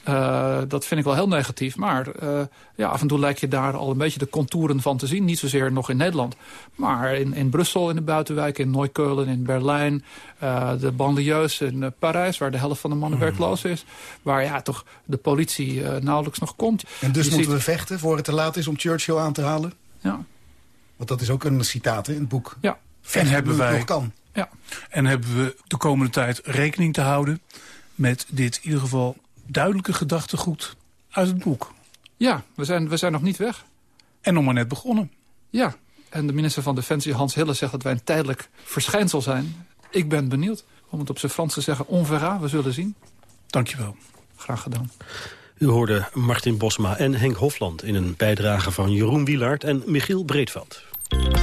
Uh, dat vind ik wel heel negatief. Maar uh, ja, af en toe lijkt je daar al een beetje de contouren van te zien. Niet zozeer nog in Nederland. Maar in, in Brussel, in de buitenwijken, in Neukölln, in Berlijn. Uh, de banlieues in Parijs, waar de helft van de mannen mm. werkloos is. Waar ja, toch de politie nauwelijks nog komt. En dus je moeten we vechten voor het te laat is om Churchill aan te halen? Ja. Want dat is ook een citaat in het boek. Ja. Vechten en hebben wij, nog kan. Ja. En hebben we de komende tijd rekening te houden met dit in ieder geval duidelijke gedachtegoed uit het boek. Ja, we zijn, we zijn nog niet weg. En nog maar net begonnen. Ja, en de minister van Defensie Hans Hille zegt dat wij een tijdelijk verschijnsel zijn. Ik ben benieuwd, om het op zijn Frans te zeggen, on verra, we zullen zien. Dankjewel. Graag gedaan. U hoorde Martin Bosma en Henk Hofland in een bijdrage van Jeroen Wielaert en Michiel Breedveld.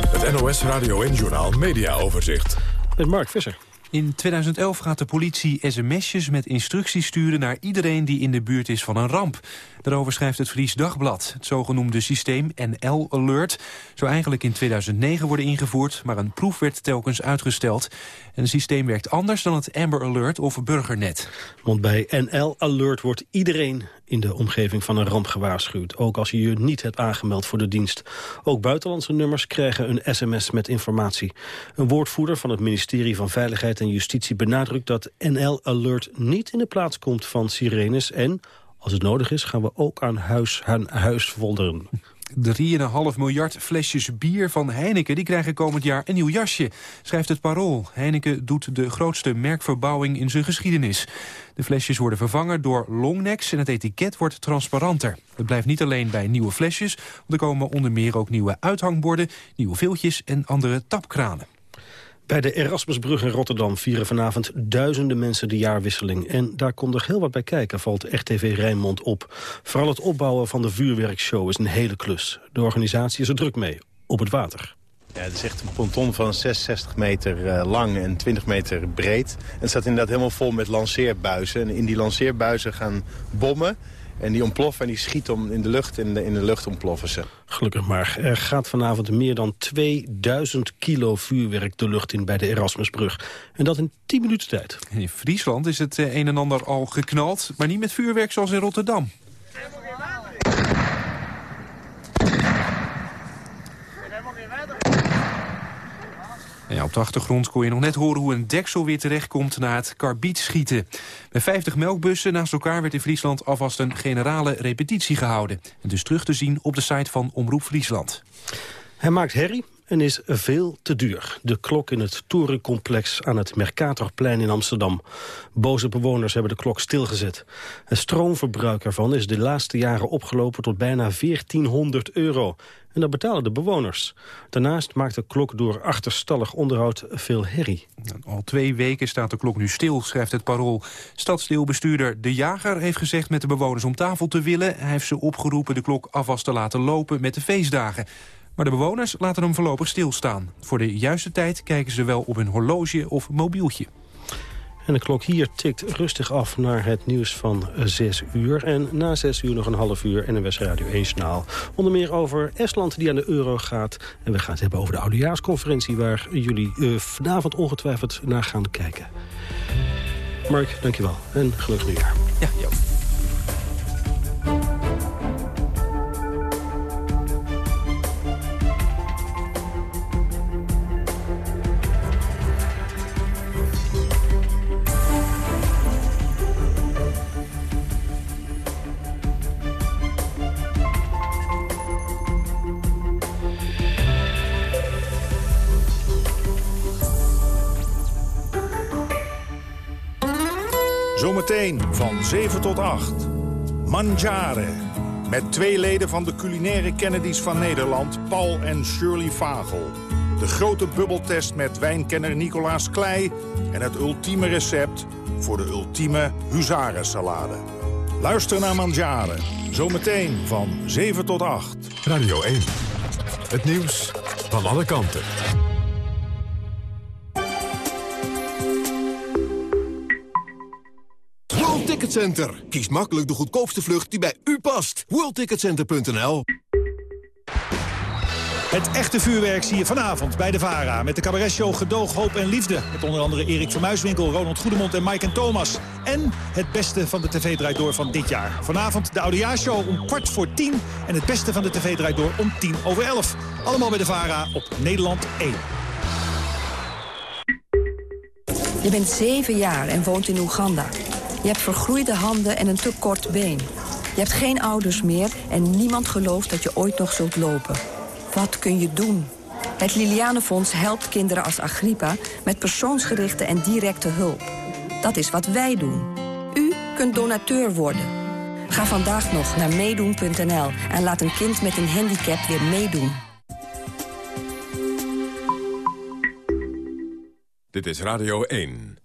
Het NOS Radio en Journaal Media Overzicht. Met Mark Visser. In 2011 gaat de politie sms'jes met instructies sturen naar iedereen die in de buurt is van een ramp. Daarover schrijft het Fries Dagblad. Het zogenoemde systeem NL Alert zou eigenlijk in 2009 worden ingevoerd, maar een proef werd telkens uitgesteld. En het systeem werkt anders dan het Amber Alert of Burgernet. Want bij NL Alert wordt iedereen in de omgeving van een ramp gewaarschuwd. Ook als je je niet hebt aangemeld voor de dienst. Ook buitenlandse nummers krijgen een sms met informatie. Een woordvoerder van het ministerie van Veiligheid en Justitie benadrukt dat NL Alert niet in de plaats komt van sirenes en... Als het nodig is, gaan we ook aan huis, aan huis folderen. 3,5 miljard flesjes bier van Heineken die krijgen komend jaar een nieuw jasje, schrijft het Parool. Heineken doet de grootste merkverbouwing in zijn geschiedenis. De flesjes worden vervangen door longnecks en het etiket wordt transparanter. Het blijft niet alleen bij nieuwe flesjes, er komen onder meer ook nieuwe uithangborden, nieuwe viltjes en andere tapkranen. Bij de Erasmusbrug in Rotterdam vieren vanavond duizenden mensen de jaarwisseling. En daar komt er heel wat bij kijken, valt RTV Rijnmond op. Vooral het opbouwen van de vuurwerkshow is een hele klus. De organisatie is er druk mee, op het water. Ja, het is echt een ponton van 66 meter uh, lang en 20 meter breed. En het staat inderdaad helemaal vol met lanceerbuizen. En in die lanceerbuizen gaan bommen en die ontploffen en die schieten om in de lucht en in de lucht ontploffen ze. Gelukkig maar. Er gaat vanavond meer dan 2000 kilo vuurwerk de lucht in bij de Erasmusbrug. En dat in 10 minuten tijd. In Friesland is het eh, een en ander al geknald, maar niet met vuurwerk zoals in Rotterdam. Op de achtergrond kon je nog net horen hoe een deksel weer terechtkomt na het karbietschieten. Met 50 melkbussen naast elkaar werd in Friesland alvast een generale repetitie gehouden. En dus terug te zien op de site van Omroep Friesland. Hij maakt herrie en is veel te duur. De klok in het torencomplex aan het Mercatorplein in Amsterdam. Boze bewoners hebben de klok stilgezet. Het stroomverbruik ervan is de laatste jaren opgelopen tot bijna 1400 euro. En dat betalen de bewoners. Daarnaast maakt de klok door achterstallig onderhoud veel herrie. Al twee weken staat de klok nu stil, schrijft het Parool. Stadsdeelbestuurder De Jager heeft gezegd met de bewoners om tafel te willen. Hij heeft ze opgeroepen de klok afwas te laten lopen met de feestdagen. Maar de bewoners laten hem voorlopig stilstaan. Voor de juiste tijd kijken ze wel op hun horloge of mobieltje. En de klok hier tikt rustig af naar het nieuws van 6 uur. En na 6 uur nog een half uur NWS Radio 1 Journaal. Onder meer over Estland die aan de euro gaat. En we gaan het hebben over de oudejaarsconferentie... waar jullie uh, vanavond ongetwijfeld naar gaan kijken. Mark, dankjewel. En gelukkig nieuwjaar. Ja, joh. Zometeen van 7 tot 8. Mangiare. Met twee leden van de culinaire Kennedys van Nederland, Paul en Shirley Vagel. De grote bubbeltest met wijnkenner Nicolaas Klei... en het ultieme recept voor de ultieme huzarensalade. Luister naar Mangiare. Zometeen van 7 tot 8. Radio 1. Het nieuws van alle kanten. Ticketcenter. Kies makkelijk de goedkoopste vlucht die bij u past. WorldTicketCenter.nl Het echte vuurwerk zie je vanavond bij de VARA... met de cabaretshow Gedoog, Hoop en Liefde. Met onder andere Erik van Muiswinkel, Ronald Goedemond en Mike en Thomas. En het beste van de tv draait door van dit jaar. Vanavond de Oudejaarshow om kwart voor tien... en het beste van de tv draait door om tien over elf. Allemaal bij de VARA op Nederland 1. Je bent zeven jaar en woont in Oeganda. Je hebt vergroeide handen en een te kort been. Je hebt geen ouders meer en niemand gelooft dat je ooit nog zult lopen. Wat kun je doen? Het Lilianenfonds helpt kinderen als Agrippa met persoonsgerichte en directe hulp. Dat is wat wij doen. U kunt donateur worden. Ga vandaag nog naar meedoen.nl en laat een kind met een handicap weer meedoen. Dit is Radio 1.